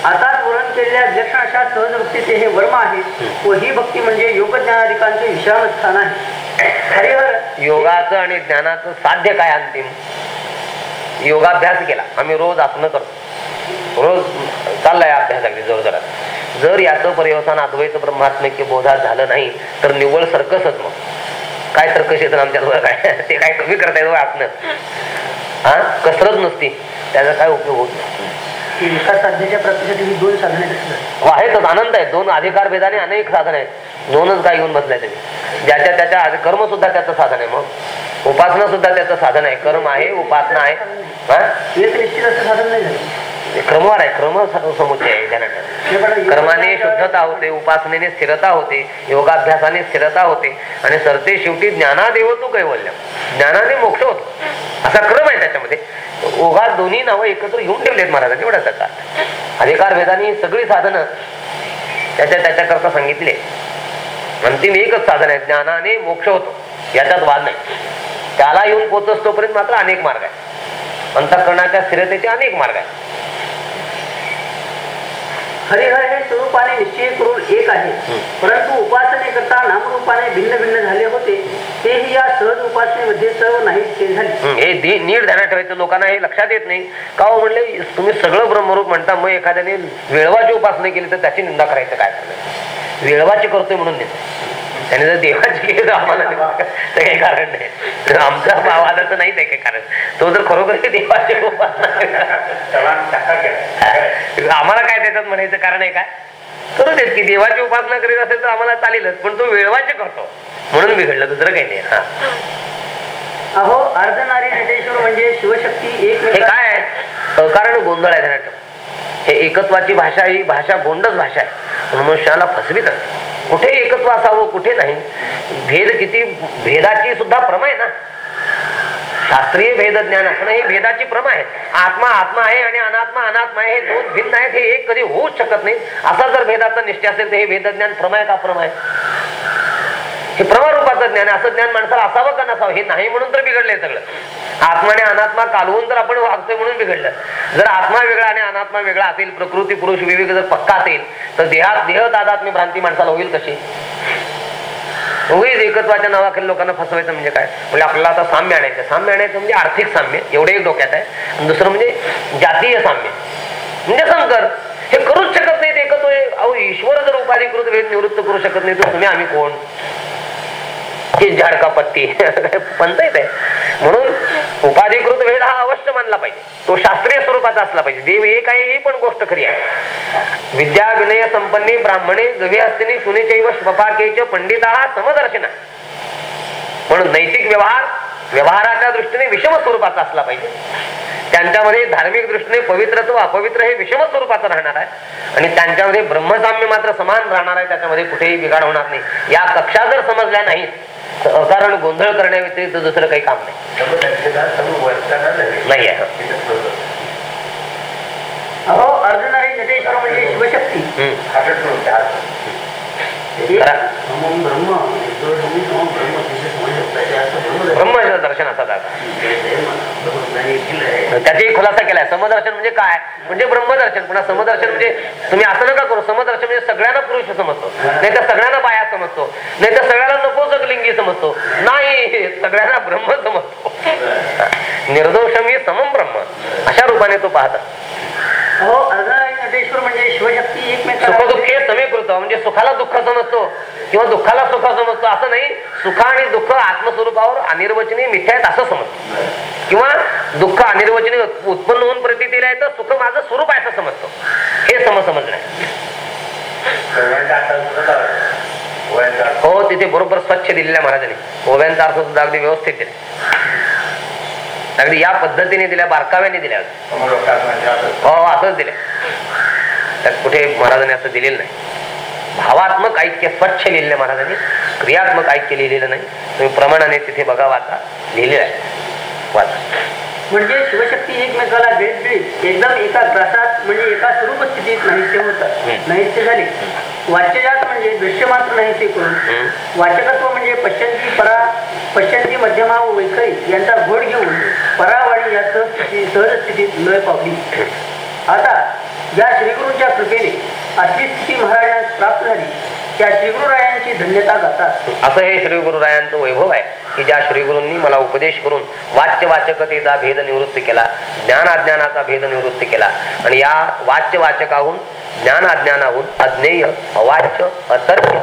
आताच वर्णन केलेल्या विलक्षण अशा सहजभक्तीचे हे वर्म आहे व ही भक्ती म्हणजे योग ज्ञानाधिकांचे विश्राम स्थान आहे हरिहर योगाचं आणि ज्ञानाचं साध्य काय अंतिम? योगाभ्यास केला. आम्ही रोज आसनं करतो. रोज चाललाय अभ्यास अगदी जोर जोरात जर याचं पर्यवसान अद्वैत ब्रह्मात्मिक बोधात झालं नाही तर निव्वळ सर्कसच मग काय सर्कस येतं आमच्या काय? ते काय कमी करता येतो आसनं. हा कसरत नसती. त्याचा काय उपयोग होत नाही. की एका साधनेच्या प्राप्तीसाठी ही दोन साधने हो, आहेतच आनंद आहे. दोन अधिकार भेदाने अनेक साधन आहेत. दोनच काय घेऊन बसलाय तुम्ही ज्याच्या त्याच्या कर्म सुद्धा त्याचं साधन आहे मग. उपासना सुद्धा त्याचं साधन आहे. कर्म आहे उपासना आहे. हा? एक निश्चित असं साधन नाही झालं. हे क्रमवार आहे क्रम समुच्चय आहे योग कर्माने शुद्धता होते उपासनेने स्थिरता होते योगाभ्यासाने स्थिरता होते आणि सरते शेवटी ज्ञानादेव तू कैवल्य ज्ञानाने मोक्ष होतो. असा क्रम आहे त्याच्यामध्ये. ओघात दोन्ही नावं एकत्र घेऊन ठेवलेत महाराजांनी एवढा त्याचा अधिकार भेदानी ही सगळी साधनं त्याच्या त्याच्याकरता सांगितले. अंतिम एकच साधन आहे ज्ञानाने मोक्ष होतो. याच्यात वाद नाही. त्याला येऊन पोचस तोपर्यंत मात्र अनेक मार्ग आहे अंतःकरणाच्या स्थिरतेचे अनेक मार्ग आहेत. हरिहर हे स्वरूपाने निश्चय करून एक आहे. परंतु उपासनेकरता नामरूपाने भिन्न भिन्न झाले होते. तेही या सहज उपासनेमध्ये सर्व झाले. हं, नीट ध्यानात ठेवायचं लोकांना हे लक्षात येत नाही. का हो म्हणले तुम्ही सगळं ब्रह्मरूप म्हणता मग एखाद्याने वेळवाची उपासना केली तर त्याची निंदा करायचं काय? वेळवाची करतोय म्हणून निंदा. त्याने जर देवाची केली तर आम्हाला करायचं काही कारण नाही. तर आमच्या वादाचं नाहीच आहे काही कारण. तो जर खरोखर देवाची आम्हाला काय त्याच्यात म्हणायचं कारण आहे काय करू देत की देवाची उपासना करीत असेल तर आम्हाला चालेलच पण तो वेळवाचे करतो. म्हणून बिघडलं दुसरं काही नाही. हा. अहो अर्धनारी नटेश्वर म्हणजे शिवशक्ती एक काय आहे? कारण गोंधळ आहे ठेवा. हे एकत्वाची भाषा ही भाषा गोंडच भाषा आहे. मनुष्याला फसवीत असते. कुठे एकत्व असावं कुठे नाही. भेद किती भेदाची सुद्धा प्रमा आहे ना. शास्त्रीय भेद ज्ञान असणं ही भेदाची प्रमा आहे. आत्मा आत्मा आहे आणि अनात्मा अनात्मा आहे हे दोन भिन्न आहेत हे एक कधी होऊच शकत नाही. असा जर भेदाचा निश्चय असेल तर हे भेदज्ञान प्रमा आहे का प्रमा आहे? हे प्रमारूपाचं ज्ञान आहे. असं ज्ञान माणसाला असावं का नसावं हे नाही म्हणून तर बिघडलंय सगळं. आत्माने अनात्मा कालवून तर आपण वागतोय म्हणून बिघडलं. जर आत्मा वेगळा आणि अनात्मा वेगळा असेल प्रकृती पुरुष विवेक जर पक्का असेल तर देहात देह तादात्म्य भ्रांती माणसाला होईल कशी? उगीच एकत्वाच्या नावाखाली लोकांना फसवायचं म्हणजे काय? म्हणजे आपल्याला आता साम्य आणायचं साम्य आणायचं म्हणजे आर्थिक साम्य एवढे एक डोक्यात आहे. आणि दुसरं म्हणजे जातीय साम्य. म्हणजे संकर हे करूच शकत नाहीत एकत्व अहो ईश्वर जर उपाधिकृत भेद निवृत्त करू शकत नाही तर तुम्ही आम्ही कोण? की झाडका पत्ती पंचायत आहे म्हणून उपाधिकृत भेद हा अवश्य मानला पाहिजे. तो शास्त्रीय स्वरूपाचा असला पाहिजे. देव एक आहे ही पण गोष्ट खरी आहे. विद्या विनय संपन्नी ब्राह्मणे गवी हस्तिनी सुनेचैव स्वपाकेच पंडिता हा समदर्शना. म्हणून नैतिक व्यवहार व्यवहाराच्या दृष्टीने विषम स्वरूपाचा असला पाहिजे. त्यांच्यामध्ये धार्मिक दृष्टीने पवित्रत्व अपवित्र हे विषम स्वरूपाचं राहणार आहे. आणि त्यांच्यामध्ये ब्रह्मसाम्य मात्र समान राहणार आहे. त्याच्यामध्ये कुठेही बिघाड होणार नाही. या कक्षा जर समजल्या नाहीत तर अकारण गोंधळ करण्याव्यतिरिक्त दुसरं काही काम नाही. नाही. आहे. अहो अर्धनारी नटेश्वर म्हणजे शिवशक्ती. ब्रह्म निर्दोषमी समम त्याचाही खुलासा केलाय. समदर्शन म्हणजे काय? म्हणजे ब्रह्मदर्शन. पुन्हा समदर्शन म्हणजे तुम्ही असं नका करू. समदर्शन म्हणजे सगळ्यांना पुरुष समजतो. नाही तर सगळ्यांना बाया समजतो. नाही तर सगळ्यांना नकोच लिंगी समजतो. नाही सगळ्यांना ब्रह्म समजतो. निर्दोष मी समम ब्रह्म अशा रूपाने तो पाहत. हो अर्धा म्हणजे शिवशक्ती सुख एकमेकाला दुःखे समीकृत म्हणजे सुखाला दुःख समजतो किंवा दुःखाला सुख समजतो असं नाही. सुख आणि दुःख आत्मस्वरूपावर अनिर्वचनीय मिथ्या आहेत असं समजतो. किंवा दुःख अनिर्वचनीय उत्पन्न होऊन प्रतीला आहे तर सुख माझं स्वरूप आहे असं समजतो. हे सम समजणं हो तिथे बरोबर स्वच्छ दिलेल्या महाराजांनी. ओव्यांचा अर्थ सुद्धा अगदी व्यवस्थित दिला. अगदी या पद्धतीने दिल्या बारकाव्याने दिल्या. असं. हो असंच दिले. त्यात कुठे महाराजांनी असं दिलेलं नाही. भावात्मक ऐक्य स्वच्छ लिहिलेलं महाराजांनी. क्रियात्मक ऐक्य लिहिलेलं नाही. तुम्ही प्रमाणाने तिथे बघा वाचा. लिहिलेलं आहे. वाचा. म्हणजे शिवशक्ती एकमेकाला भेट एकदम एका ग्रासात म्हणजे एका स्वरूप स्थितीत नाहीसे होतात. नाहीसे झाले. वाच्यजात म्हणजे दृश्य मात्र नाहीसे करून. वाचकत्व म्हणजे पश्चंती परा पश्चंती मध्यमा व वैखरी यांचा घोड घेऊन परावाणी या सहज स्थितीत लय पावली. आता ज्या श्रीगुरूंच्या कृपेने असली स्थिती महाराजांस प्राप्त झाली. त्या श्रीगुरुरायांची धन्यता गातात. असं हे श्री गुरुरायांचं वैभव आहे की ज्या श्री गुरूंनी मला उपदेश करून वाच्य वाचकतेचा भेद निवृत्त केला ज्ञान अज्ञानाचा भेद निवृत्त केला. आणि या वाच्य वाचकाहून ज्ञान अज्ञानाहून अज्ञेय अवाच्य अतर्क्य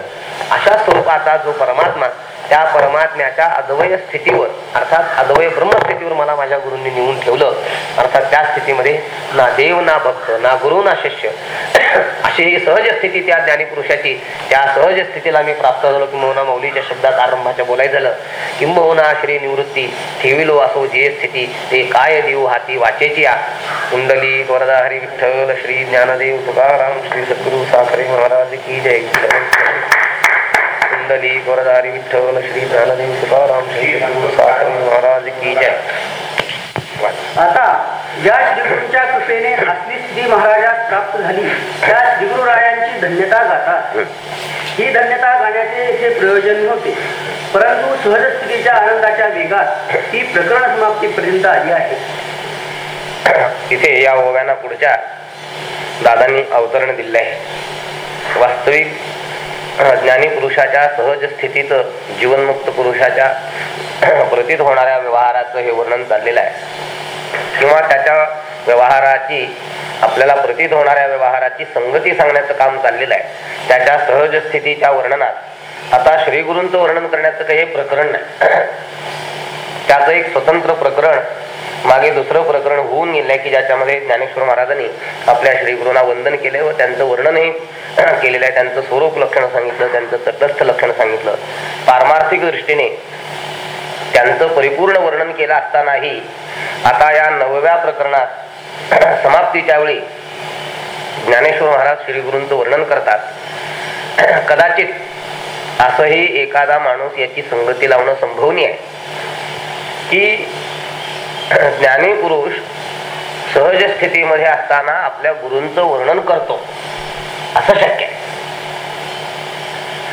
अशा स्वरूपाचा जो परमात्मा त्या परमात्म्याच्या अद्वय स्थितीवर अर्थात अद्वय ब्रह्मस्थितीवर मला माझ्या गुरूंनी नेऊन ठेवलं. अर्थात त्या स्थितीमध्ये ना देव ना भक्त ना गुरु ना शिष्य. अशी ही सहज स्थिती त्या ज्ञानीपुरुषाची त्या सहज स्थितीला मी प्राप्त झालो किंबहुना मौलीच्या शब्दात आरंभाच्या बोलायचं झालं. किंबहुना श्री निवृत्ती ठेविलो असो जे स्थिती ते काय देऊ हाती वाचेची या कुंडली वरदा हरी विठ्ठल श्री ज्ञानदेव तुकाराम श्री सद्गुरु साखरे महाराज की जय. कुंडली वरदारी विठ्ठल श्री ज्ञानदेव तुकाराम श्री साखरे महाराज की जय. आता ज्या श्रीगुरूंच्या कृपेने असली स्थिती महाराजास प्राप्त झाली त्या श्रीगुरुरायांची धन्यता गातात. ही धन्यता गाण्याचे हे प्रयोजन नव्हते परंतु सहज स्थितीच्या आनंदाच्या वेगात ती प्रकरण समाप्तीपर्यंत आली आहे. तिथे या ओव्याना पुढच्या दादांनी अवतरण दिले आहे वास्तविक ज्ञानी पुरुषाच्या सहज स्थितीत जीवनमुक्त पुरुषाच्या प्रतीत होणाऱ्या व्यवहाराचं हे वर्णन चाललेलं आहे. किंवा त्याच्या व्यवहाराची आपल्याला प्रतीत होणाऱ्या व्यवहाराची संगती सांगण्याचं काम चाललेलं आहे. त्याच्या सहज स्थितीच्या वर्णनात आता श्रीगुरूंचं वर्णन करण्याचं काही प्रकरण नाही. त्याचं एक स्वतंत्र प्रकरण मागे दुसरं प्रकरण होऊन गेलंय की ज्याच्यामध्ये ज्ञानेश्वर महाराजांनी आपल्या श्रीगुरूंना वंदन केले व त्यांचं वर्णनही केलेलं आहे. त्यांचं स्वरूप लक्षण सांगितलं त्यांचं तटस्थ लक्षण सांगितलं. पारमार्थिक दृष्टीने त्यांचं परिपूर्ण वर्णन केलं असतानाही आता या नवव्या प्रकरणात समाप्तीच्या वेळी ज्ञानेश्वर महाराज श्रीगुरूंचं वर्णन करतात. कदाचित असंही एखादा माणूस याची संगती लावणं संभवनीय आहे. की ज्ञानी पुरुष सहज स्थितीमध्ये असताना आपल्या गुरूंचं वर्णन करतो. असं शक्य आहे.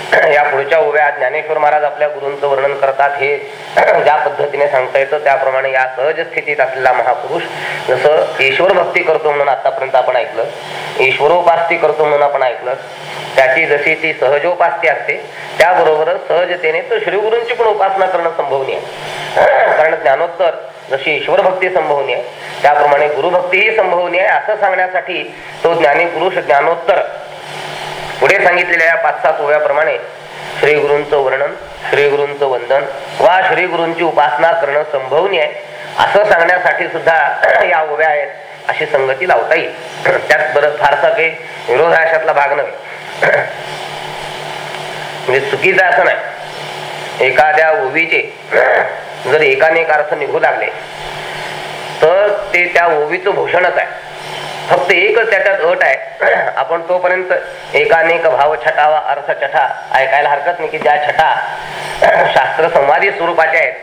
या पुढच्या उभ्या ज्ञानेश्वर महाराज आपल्या गुरूंचं वर्णन करतात हे ज्या पद्धतीने सांगता येतं त्याप्रमाणे या सहज स्थितीत असलेला महापुरुष जसं ईश्वर भक्ती करतो म्हणून आतापर्यंत आपण ऐकलं ईश्वरोपास्ती करतो म्हणून आपण ऐकलं त्याची जशी ती सहजोपास्ती असते त्याबरोबरच सहजतेने तर श्रीगुरूंची पण उपासना करणं संभवनीय आहे. कारण ज्ञानोत्तर जशी ईश्वर भक्ती संभवनीय आहे त्याप्रमाणे गुरुभक्तीही संभवनीय आहे असं सांगण्यासाठी तो ज्ञानी पुरुष ज्ञानोत्तर पुढे सांगितलेल्या या पाच सात ओव्याप्रमाणे श्री गुरूंचं वर्णन श्री गुरूंचं वंदन वा श्री गुरूंची उपासना करणं संभवनीय आहे. असं सांगण्यासाठी सुद्धा या ओव्या आहेत अशी संगती लावता येईल. त्यात बरं फारसा काही विरोध भाग नव्हे. म्हणजे चुकीचं असं नाही. एखाद्या ओवीचे जर एकानेक अर्थ निघू लागले तर ते त्या ओवीचं भूषणच आहे. फक्त एकच त्याच्यात अट आहे. आपण तोपर्यंत एकानेक भाव छटावा अर्थ छटा ऐकायला हरकत नाही की ज्या छटा शास्त्र संवादी स्वरूपाच्या आहेत.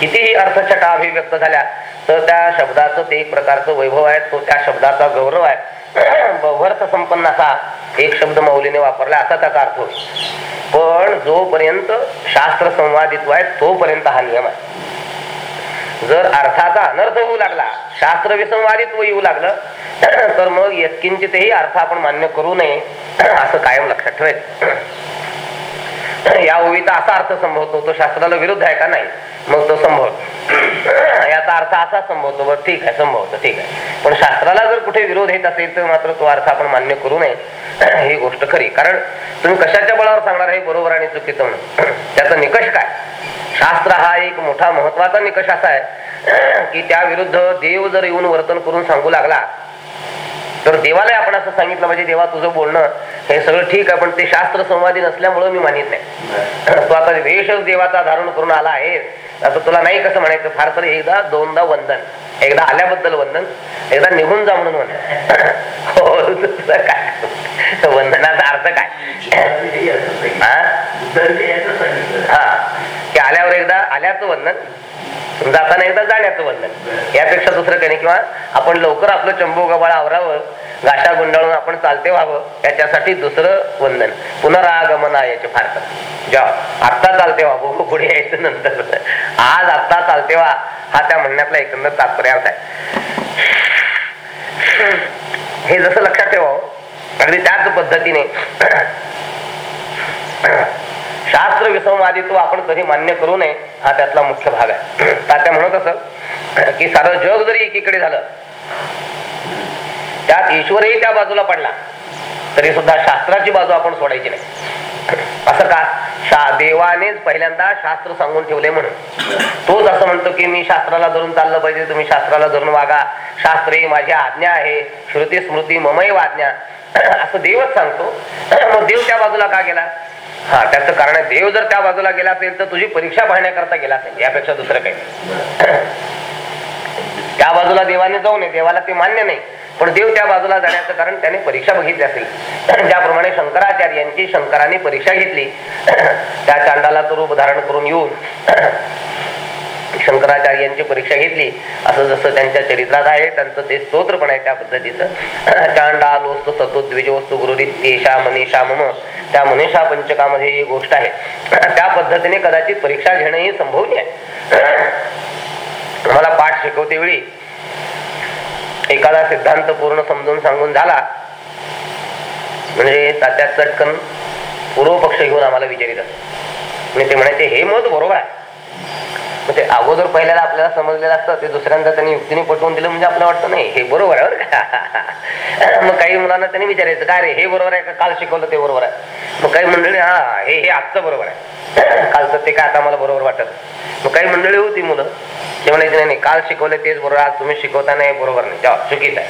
कितीही अर्थ छटा अभिव्यक्त झाल्या तर त्या शब्दाचं ते एक प्रकारचं वैभव आहे तो त्या शब्दाचा गौरव आहे. बहुवर्थ संपन्न असा एक शब्द मौलीने वापरला असा त्याचा अर्थ होईल पण जोपर्यंत शास्त्र संवादित्व आहे तोपर्यंत हा नियम आहे. जर अर्थाचा अनर्थ होऊ लागला शास्त्र विसंवादित येऊ लागलं तर मग यत्किंचितही अर्थ आपण मान्य करू नये असं कायम लक्षात ठेवायचं या ओळीचा असा अर्थ संभवतो तो शास्त्राला विरुद्ध आहे का? नाही. मग तो संभवतो. याचा अर्थ असा संभवतो बरं ठीक आहे संभवतो ठीक आहे. पण शास्त्राला जर कुठे विरोध येत असेल तर मात्र तो अर्थ आपण मान्य करू नये. ही गोष्ट खरी. कारण तुम्ही कशाच्या बळावर सांगणार हे बरोबर आणि चुकीचं म्हणून? त्याचा निकष काय? शास्त्र हा एक मोठा महत्त्वाचा निकष असा आहे की त्या विरुद्ध देव जर येऊन वर्तन करून सांगू लागला तर देवाला आपण असं सांगितलं म्हणजे देवा तुझं बोलणं हे सगळं ठीक आहे पण ते शास्त्र संवादी नसल्यामुळं मी मानित नाही. तो आता वेशच देवाचा धारण करून आला आहे. आता तुला नाही कसं म्हणायचं? फार तर एकदा दोनदा वंदन. एकदा आल्याबद्दल वंदन एकदा निघून जा म्हणून वंदन. हो काय? वंदनाचा अर्थ काय? हा हा. की आल्यावर एकदा आल्याचं वंदन जाताना एकदा जाण्याचं वंदन. यापेक्षा दुसरं काही किंवा आपण लवकर आपलं चंबू गबाळ आवरावं गाशा गुंडाळून आपण चालते व्हावं याच्यासाठी दुसरं वंदन. पुनरागमना याचे फार जेव्हा आत्ता चालते व्हावं पुढे यायचं नंतर. आज आत्ता चालते व्हा हा त्या म्हणण्यातला एकंदर तात्पर्यार्थ आहे. हे जसं लक्षात ठेवावं अगदी त्याच पद्धतीने शास्त्र विसंवादित्व आपण कधी मान्य करू नये हा त्यातला मुख्य भाग आहे. तात्या म्हणत असं की सारं जग जरी एकीकडे झालं त्यात ईश्वरही त्या बाजूला पडला तरी सुद्धा शास्त्राची बाजू आपण सोडायची नाही. असं का? शा देवानेच पहिल्यांदा शास्त्र सांगून ठेवले म्हणून. तोच असं म्हणतो की मी शास्त्राला धरून चाललं पाहिजे तुम्ही शास्त्राला धरून वागा. शास्त्र ही माझी आज्ञा आहे श्रुती स्मृती ममय आज्ञा असं देवच सांगतो. मग देव त्या बाजूला का गेला? हा त्याचं कारण आहे देव जर त्या बाजूला गेला असेल तर तुझी परीक्षा पाहण्याकरता गेला असेल यापेक्षा दुसरं काही त्या बाजूला देवाने जाऊ नये देवाला ते मान्य नाही पण देव त्या बाजूला जाण्याचं कारण त्याने परीक्षा बघितली असेल. ज्याप्रमाणे शंकराचार्य यांची शंकराने परीक्षा घेतली त्या चांडाला तो रूप धारण करून येऊन शंकराचार्यांची परीक्षा घेतली. असं जसं त्यांच्या चरित्रात आहे त्यांचं ते स्तोत्र पण आहे त्या पद्धतीचं. चांडालोस्त सतोद्विजोस्तु गुरुरी तेशा मनीषा मम त्या मनीषा पंचकामध्ये ही गोष्ट आहे. त्या पद्धतीने कदाचित परीक्षा घेणं ही संभवनीय आहे. मला पाठ शिकवते वेळी. एखादा सिद्धांत पूर्ण समजून सांगून झाला म्हणजे तात्यात चटकन पूर्व पक्ष घेऊन आम्हाला विचारित असत. म्हणजे ते म्हणायचे हे मत बरोबर आहे. मग ते अगोदर पहिल्याला आपल्याला समजलेलं असतं ते दुसऱ्यांदा त्यांनी युक्तीने पटवून दिलं म्हणजे आपल्याला वाटतं नाही हे बरोबर आहे बरं का? मग काही मुलांना त्यांनी विचारायचं काय रे हे बरोबर आहे का? काल शिकवलं ते बरोबर आहे. मग काही मंडळी हा हे हे आजचं बरोबर आहे. कालचं ते काय आता मला बरोबर वाटत मग काही मंडळी होती मुलं ते म्हणायचे नाही नाही काल शिकवलं तेच बरोबर आज तुम्ही शिकवता नाही बरोबर नाही. चुकीच आहे.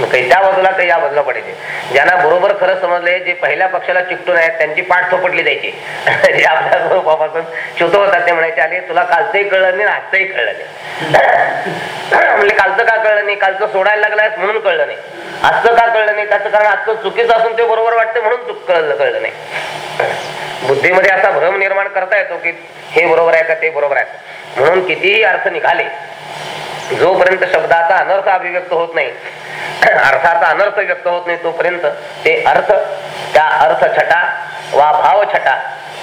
काही त्या बाजूला काही या बाजूला पडायचे ज्यांना बरोबर खरं समजले जे पहिल्या पक्षाला चिकटून आहेत त्यांची पाठ थोपटली जायची. जे आपल्या स्वरूपापासून च्युत होतात ते म्हणायचे आले तुला कालचंही कळलं नाही आजचंही कळलं नाही. म्हणजे कालचं का कळलं नाही? कालचं सोडायला लागलायस म्हणून कळलं नाही. आजचं का कळलं नाही? त्याचं कारण आजचं चुकीचं असून ते बरोबर वाटतं म्हणून चुक कळलं कळलं नाही. बुद्धीमध्ये असा भ्रम निर्माण करता येतो की हे बरोबर आहे का ते बरोबर आहे. म्हणून कितीही अर्थ निघाले जोपर्यंत शब्दाचा अनर्थ अभिव्यक्त होत नाही अर्थाचा अनर्थ व्यक्त होत नाही तोपर्यंत ते अर्थ त्या अर्थ छटा वा भाव छटा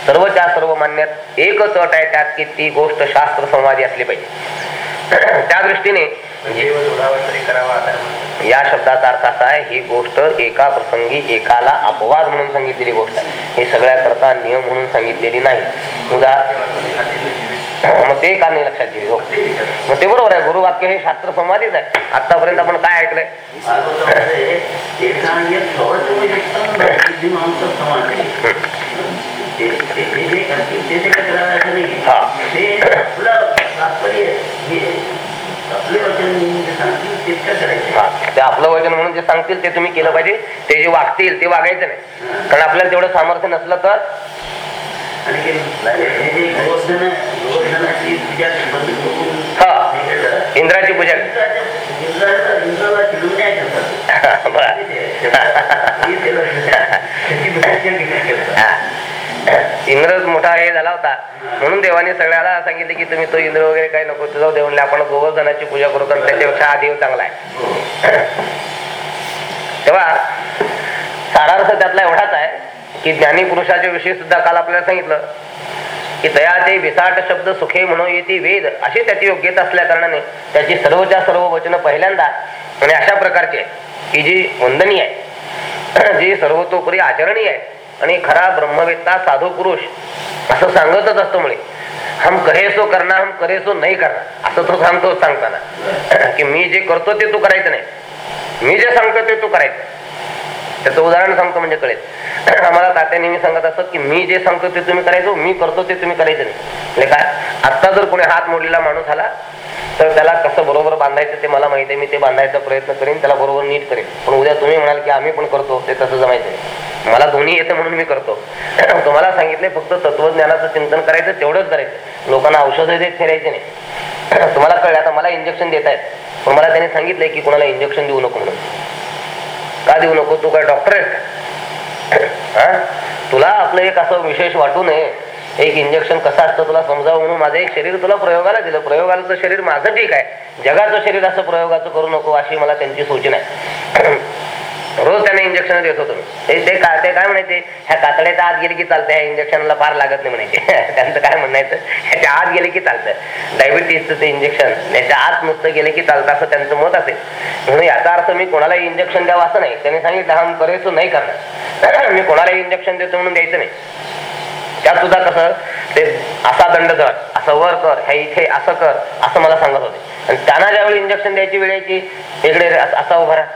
सर्वच्या सर्व मान्यात एकच अट आहे त्यात की ती गोष्ट शास्त्र संवादी असली पाहिजे. त्या दृष्टीने या शब्दाचा अर्थ असा आहे ही गोष्ट एका प्रसंगी एकाला अपवाद म्हणून सांगितलेली गोष्ट आहे. हे सगळ्या करता नियम म्हणून सांगितलेली नाही. उदा मग ते का नाही लक्षात घेऊ. मग ते बरोबर आहे. गुरुवाक्य हे शास्त्र संवादीच आहे. आतापर्यंत आपण काय ऐकलंय? ते आपलं वचन म्हणून जे सांगतील ते तुम्ही केलं पाहिजे. ते जे वागतील ते वागायचं नाही. कारण आपल्याला तेवढं सामर्थ्य नसलं तर इंद्राची पूजा. बरं. इंद्र मोठा हे झाला होता. म्हणून देवाने सगळ्याला सांगितले की तुम्ही तो इंद्र वगैरे काही नको तुझं देव म्हणले. आपण गोवर्धनाची पूजा करू कारण त्याच्यापेक्षा हा देव चांगला आहे. तेव्हा सारार्थ त्यातला एवढाच आहे. की ज्ञानी पुरुषाच्या विषयी सुद्धा काल आपल्याला सांगितलं की तया ते विसाट शब्द सुखे म्हणून येते वेद अशी त्याची योग्यता असल्या कारणाने त्याची सर्वच्या सर्व वचन पहिल्यांदा आणि अशा प्रकारची आहे की जी वंदनीय आहे जी सर्वतोपरी आचरणीय आहे आणि खरा ब्रह्मवेत्ता साधू पुरुष असं सांगतच असतो मुळे. हम कहे सो करणार हम करे सो नाही करणार असं तो सांगतो सांगताना. की मी जे करतो ते तू करायचं नाही. मी जे सांगतो ते तू करायचं त्याचं उदाहरण सांगतो म्हणजे कळेल. आम्हाला तात्या नेहमी सांगत असत की मी जे सांगतो ते तुम्ही करायचो मी करतो ते तुम्ही करायचं नाही. म्हणजे काय? आत्ता जर कोणी हात मोडलेला माणूस आला तर त्याला कसं बरोबर बांधायचं ते मला माहिती आहे मी ते बांधायचा प्रयत्न करेन त्याला बरोबर नीट करेन. पण उद्या तुम्ही म्हणाल की आम्ही पण करतो ते तसं जमायचं मला दोन्ही येतं म्हणून मी करतो. तुम्हाला सांगितले फक्त तत्वज्ञानाचं चिंतन करायचं तेवढंच करायचं. लोकांना औषधं देत फिरायचे नाही. तुम्हाला कळलं आता मला इंजेक्शन देत आहेत पण मला त्याने सांगितलंय की कोणाला इंजेक्शन देऊ नको म्हणून. का देऊ नको? तू काय डॉक्टरेट हा? तुला आपलं एक असं विशेष वाटू नये. एक इंजेक्शन कसं असतं तुला समजावं म्हणून माझं एक शरीर तुला प्रयोगाला दिलं. प्रयोगाचं शरीर माझं ठीक आहे. जगाचं शरीर असं प्रयोगाचं करू नको अशी मला त्यांची सूचना आहे. रोज त्यांना इंजेक्शन देत होतो मी. ते ते का ते काय म्हणायचे ह्या कातड्याच्या आत गेले की चालतं ह्या इंजेक्शनला फार लागत नाही म्हणायचे. त्यांचं काय म्हणायचं ह्याच्या आत गेले की चालतं डायबिटीसचं ते इंजेक्शन याच्या आत नुसतं गेले की चालतं असं त्यांचं मत असेल म्हणून याचा अर्थ मी कोणाला इंजेक्शन द्यावं असं नाही. त्यांनी सांगितलं हा करेसो नाही करणार. मी कोणाला इंजेक्शन देतो म्हणून द्यायचं नाही. त्यात सुद्धा कसं ते असा दंड कर असं वर कर ह्या इथे असं कर असं मला सांगत होते. आणि त्यांना ज्यावेळी इंजेक्शन द्यायची वेळ यायची इकडे असा उभा राहा.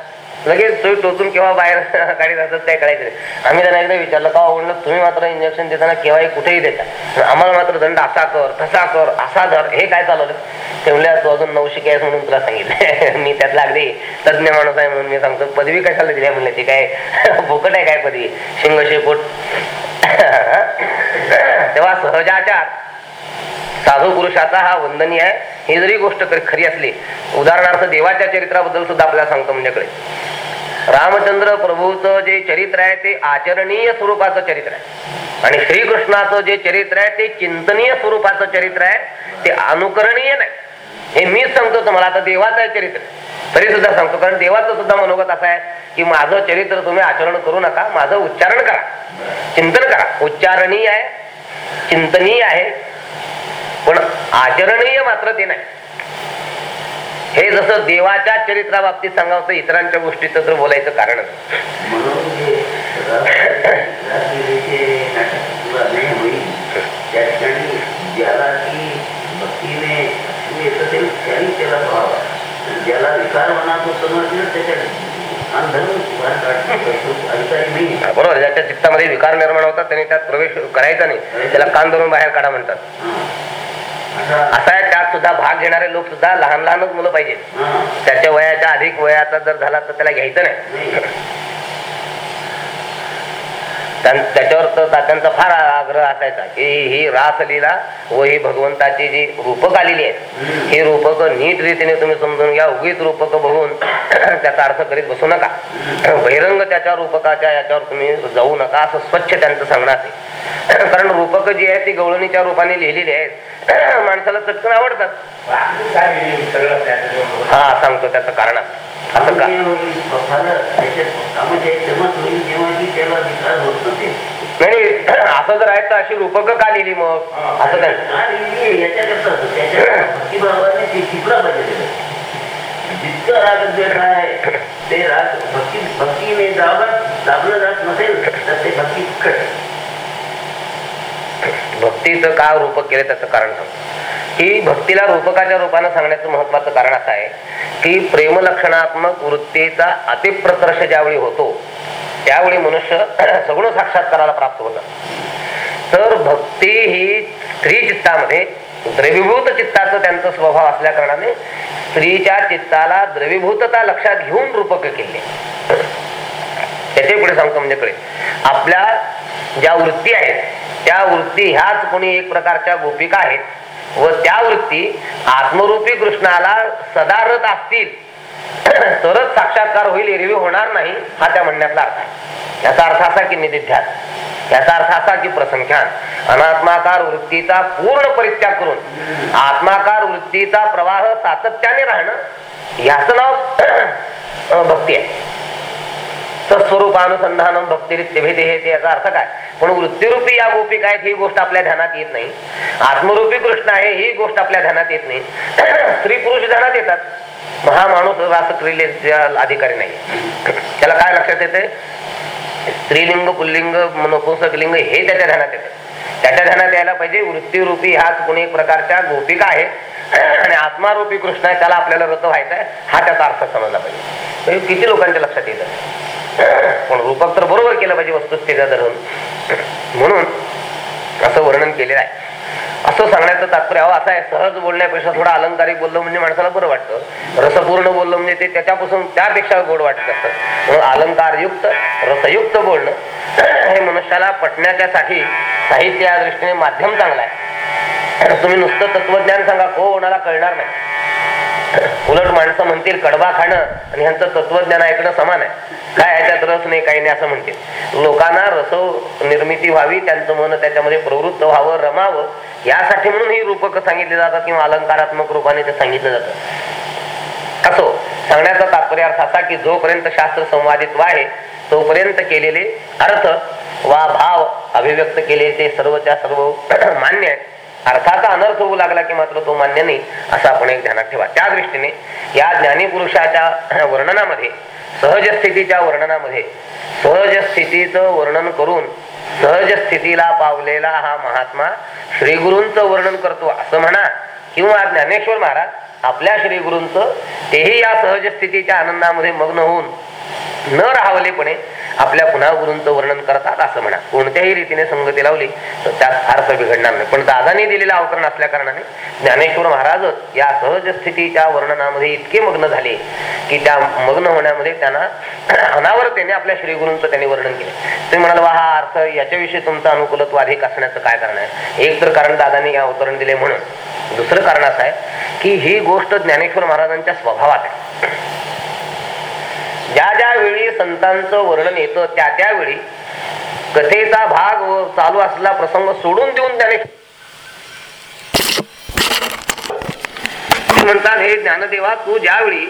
लगेच तुम्ही टोचून केव्हा बाहेर गाडीत असतात काय करायचं? नाही. आम्ही त्यांना एकदा विचारलं का हो? म्हणलं तुम्ही मात्र इंजेक्शन देताना केव्हाही कुठेही देता. आम्हाला मात्र दंड असा कर तसा कर असा धर हे काय चालवलं ते म्हणले तू अजून नवशिक आहेस म्हणून तुला सांगितलं. मी त्यातला अगदी तज्ज्ञ माणूस आहे म्हणून मी सांगतो पदवी कशाला दिली म्हणले ती काय फुकट आहे काय पदवी? शिंग शेपूट तेव्हा सहजाचार साधू पुरुषाचा हा वंदनीय आहे. ही जरी गोष्ट खरी- खरी असली उदाहरणार्थ देवाच्या चरित्राबद्दल सुद्धा आपल्याला सांगतो म्हणजे रामचंद्र प्रभूचं जे चरित्र आहे ते आचरणीय स्वरूपाचं चरित्र आहे. आणि श्रीकृष्णाचं जे चरित्र आहे ते चिंतनीय स्वरूपाचं चरित्र आहे. ते अनुकरणीय नाही. हे मीच सांगतो तुम्हाला आता देवाचं चरित्र. तरी सुद्धा सांगतो कारण देवाचं सुद्धा मनोगत असं आहे की माझं चरित्र तुम्ही आचरण करू नका माझं उच्चारण करा. चिंतन करा. उच्चारणीय आहे चिंतनीय आहे. पण आचरणीय मात्र ते नाही. हे जसं देवाच्या चरित्रा बाबतीत सांगावं तर इतरांच्या गोष्टीच तर बोलायचं कारण म्हणून होईल ज्याला की भक्तीने त्याने त्याला ज्याला समजलं त्याच्या बरोबर ज्याच्या चित्तामध्ये विकार निर्माण होतात त्यांनी त्यात प्रवेश करायचा नाही. त्याला कान धरून बाहेर काढा म्हणतात. असा त्यात सुद्धा भाग घेणारे लोक सुद्धा लहान लहानच मुलं पाहिजे त्याच्या वयाच्या अधिक वयाचा जर झाला तर त्याला घ्यायचं नाही. त्याच्यावर तर तात्यांचा फार आग्रह असायचा की ही रासलीला व ही भगवंताची जी रूपक आलेली आहेत ही रूपक नीट रीतीने तुम्ही समजून घ्या उगीच रूपक बघून त्याचा अर्थ करीत बसू नका. बहिरंग त्याच्या रूपकाच्या याच्यावर तुम्ही जाऊ नका असं स्वच्छ त्यांचं सांगणं असेल. कारण रूपक जी आहे ती गवळणीच्या रूपाने लिहिलेली आहेत. माणसाला चटकन आवडतात. हा सांगतो त्याचं कारण असं का? नाही नाही, असं जर आहे तर अशी रूपक का लिहिली मग? असं हा त्याला. जितकं राग द्वेष आहे ते राग भक्ती भक्तीने दाबत दाबलं जात नसेल तर ते भक्ती कट भक्तीचं का रूपक केलं त्याचं कारण सांगतो. की भक्तीला रूपकाच्या रूपानं सांगण्याचं महत्वाचं कारण असं आहे की प्रेमलक्षणात्मक वृत्तीचा अतिप्रकर्ष ज्यावेळी होतो त्यावेळी मनुष्य सगुण साक्षात्काराला प्राप्त होतं. तर भक्ती ही स्त्री चित्तामध्ये द्रवीभूत चित्ताचं त्यांचा स्वभाव असल्या कारणाने स्त्रीच्या चित्ताला द्रवीभूतता लक्षात घेऊन रूपक केले. त्याच्याही पुढे सांगतो म्हणजे कळे आपल्या ज्या वृत्ती आहेत त्या वृत्ती ह्याच कोणी एक प्रकारच्या गोपिका आहेत व त्या वृत्ती आत्मरूपी कृष्णाला सदारत असतील तरच साक्षात्कार होईल एरवी होणार नाही हा त्या म्हणण्यातला अर्थ आहे. याचा अर्थ असा की निधिध्यास याचा अर्थ असा की प्रसंख्यान अनात्माकार वृत्तीचा पूर्ण परित्याग करून आत्माकार वृत्तीचा प्रवाह सातत्याने राहणं याच नाव भक्ती आहे. सस्वरूपानुसंधान भक्तिरित्यभेदी हे याचा अर्थ काय? पण वृत्तीरूपी या गोपिका आहेत? ही गोष्ट आपल्या ध्यानात येत नाही. आत्मरूपी कृष्ण आहे ही गोष्ट आपल्या ध्यानात येत नाही. स्त्री पुरुष ध्यानात येतात. महामाणूस माणूस रासक्रियेचा अधिकारी नाही. त्याला काय लक्षात येते स्त्रीलिंग पुल्लिंग नपुंसकलिंग हे त्याच्या ध्यानात येतं त्याच्या ध्यानात यायला पाहिजे वृत्तीरूपी ह्याच कोणी एक प्रकारच्या गोपिका आहे. आणि आत्मारूपी कृष्ण आहे त्याला आपल्याला रत व्हायचा आहे हा त्याचा अर्थ समजला पाहिजे. किती लोकांच्या लक्षात येतं? पण रूपक तर बरोबर केलं पाहिजे वस्तुस्थितीचा धरून म्हणून असं वर्णन केलेलं आहे. असं सांगण्याचं तात्पर्य अहो असं आहे सहज बोलण्यापेक्षा थोडं अलंकारिक बोललं म्हणजे माणसाला बरं वाटतं. रसपूर्ण बोललं म्हणजे ते त्याच्यापासून त्यापेक्षा गोड वाटत असतं. म्हणून अलंकारयुक्त रसयुक्त बोलणं हे मनुष्याला पटण्याच्यासाठी साहित्य या दृष्टीने माध्यम चांगलं आहे. तुम्ही नुसतं तत्वज्ञान सांगा कोणाला कळणार नाही. उलट माणसं म्हणतील कडवा खाणं आणि ह्यांचं तत्वज्ञान ऐकणं समान आहे. काय याच्यात रस नाही काही नाही असं म्हणतील. लोकांना रस निर्मिती व्हावी त्यांचं मन त्याच्यामध्ये प्रवृत्त व्हावं रमावं यासाठी म्हणून ही रूपक सांगितली जातात किंवा अलंकारात्मक रूपाने ते सांगितलं जातं. असो सांगण्याचा तात्पर्य अर्थ असा की जोपर्यंत शास्त्र संवादित्व आहे तोपर्यंत केलेले अर्थ वा भाव अभिव्यक्त केले ते सर्वच्या सर्व मान्य आहे अर्थाचा अनर्थ होऊ लागला की मात्र तो मान्य नाही असं आपण एक ध्यानात ठेवा. त्या दृष्टीने या ज्ञानी पुरुषाच्या वर्णनामध्ये सहज स्थितीच्या वर्णनामध्ये सहज स्थितीचं वर्णन करून सहज स्थितीला पावलेला हा महात्मा श्रीगुरूंचं वर्णन करतो असं म्हणा किंवा ज्ञानेश्वर महाराज आपल्या श्रीगुरूंचं तेही या सहज स्थितीच्या आनंदामध्ये मग्न होऊन न राहावलेपणे आपल्या पुन्हा गुरूंचं वर्णन करतात असं म्हणा. कोणत्याही रीतीने संगती लावली तर त्यात फारसं बिघडणार नाही. पण दादाने दिलेलं अवतरण असल्या कारणाने ज्ञानेश्वर महाराजच या सहज स्थितीच्या वर्णनामध्ये इतके मग्न झाले की त्या मग्न होण्यामध्ये त्यांना अनावरतेने आपल्या श्रीगुरूंचं त्यांनी वर्णन केलं. तुम्ही म्हणाल वा हा अर्थ याच्याविषयी तुमचं अनुकूलत्व अधिक असण्याचं काय कारण आहे? एक तर कारण दादाने या अवतरण दिले म्हणून. दुसरं कारण असं आहे की ही गोष्ट ज्ञानेश्वर महाराजांच्या स्वभावात आहे. ज्या ज्या वेळी संतांचं वर्णन येतं. त्या त्यावेळी कथेचा भाग व चालू असलेला प्रसंग सोडून देऊन त्याने म्हणतात हे ज्ञानदेवा तू ज्यावेळी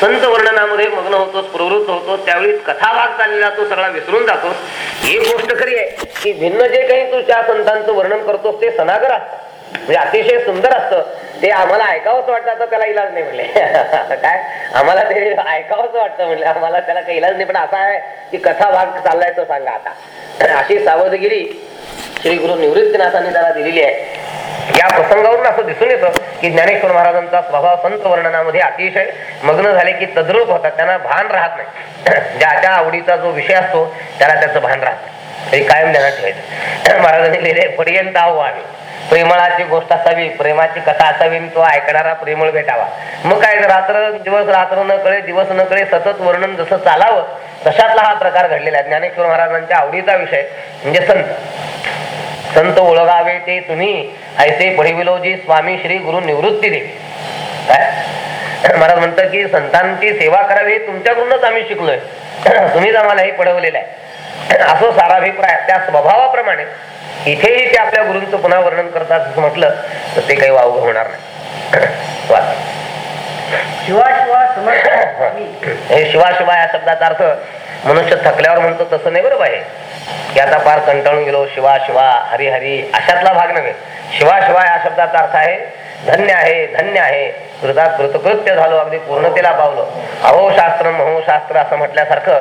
संत वर्णनामध्ये मग्न होतोस प्रवृत्त होतो त्यावेळी कथा भाग चाललेला तो सगळा विसरून जातोस. ही गोष्ट खरी आहे की भिन्न जे काही तू त्या संतांचं वर्णन करतोस ते सनागर असतात म्हणजे अतिशय सुंदर असतं. ते आम्हाला ऐकावंच वाटतं तर त्याला इलाज नाही म्हणले. काय? आम्हाला ते ऐकावंच वाटतं म्हणले. आम्हाला त्याला काही इलाज नाही. पण असा आहे की कथा भाग चाललाय तो सांगा आता. अशी सावधगिरी श्री गुरु निवृत्तीनाथांनी त्याला दिलेली आहे. या प्रसंगावरून असं दिसून येतं की ज्ञानेश्वर महाराजांचा स्वभाव संत वर्णनामध्ये अतिशय मग्न झाले की तद्रूप होतात. त्यांना भान राहत नाही. ज्याच्या आवडीचा जो विषय असतो त्याला त्याचं भान राहत नाही. कायम ध्यानात ठेवायचं. महाराजांनी लिहिले पर्यंत व्हावे प्रेमळाची गोष्ट असावी प्रेमाची कथा असावी तो ऐकणारा प्रेमळ भेटावा. मग काय रात्र दिवस रात्र न कळे दिवस न कळे सतत वर्णन जसं चालावं तशातला हा प्रकार घडलेला आहे. ज्ञानेश्वर महाराजांच्या आवडीचा विषय म्हणजे संत. संत ओळखावे ते तुम्ही ऐसे पडिविलोजी स्वामी श्री गुरु निवृत्ती देवी काय? महाराज म्हणतात की संतांची सेवा करावी हे तुमच्याकडूनच आम्ही शिकलोय. तुम्हीच आम्हाला हे पडवलेलं आहे. असं साराभिप्राय त्या स्वभावाप्रमाणे इथेही ते आपल्या गुरूंचं पुन्हा वर्णन करतात असं म्हटलं तर ते काही वावग होणार नाही. शिवा शिवा या शब्दाचा अर्थ मनुष्य थकल्यावर म्हणतो तसं नाही बरोबर आहे. की आता फार कंटाळून गेलो शिवा शिवा हरी हरी अशातला भाग नव्हे. शिवा शिवा या शब्दाचा अर्थ आहे धन्य आहे धन्य आहे. कृतात कृतकृत्य झालो अगदी पूर्णतेला पावलो. अहो शास्त्र महो शास्त्र असं म्हटल्यासारखं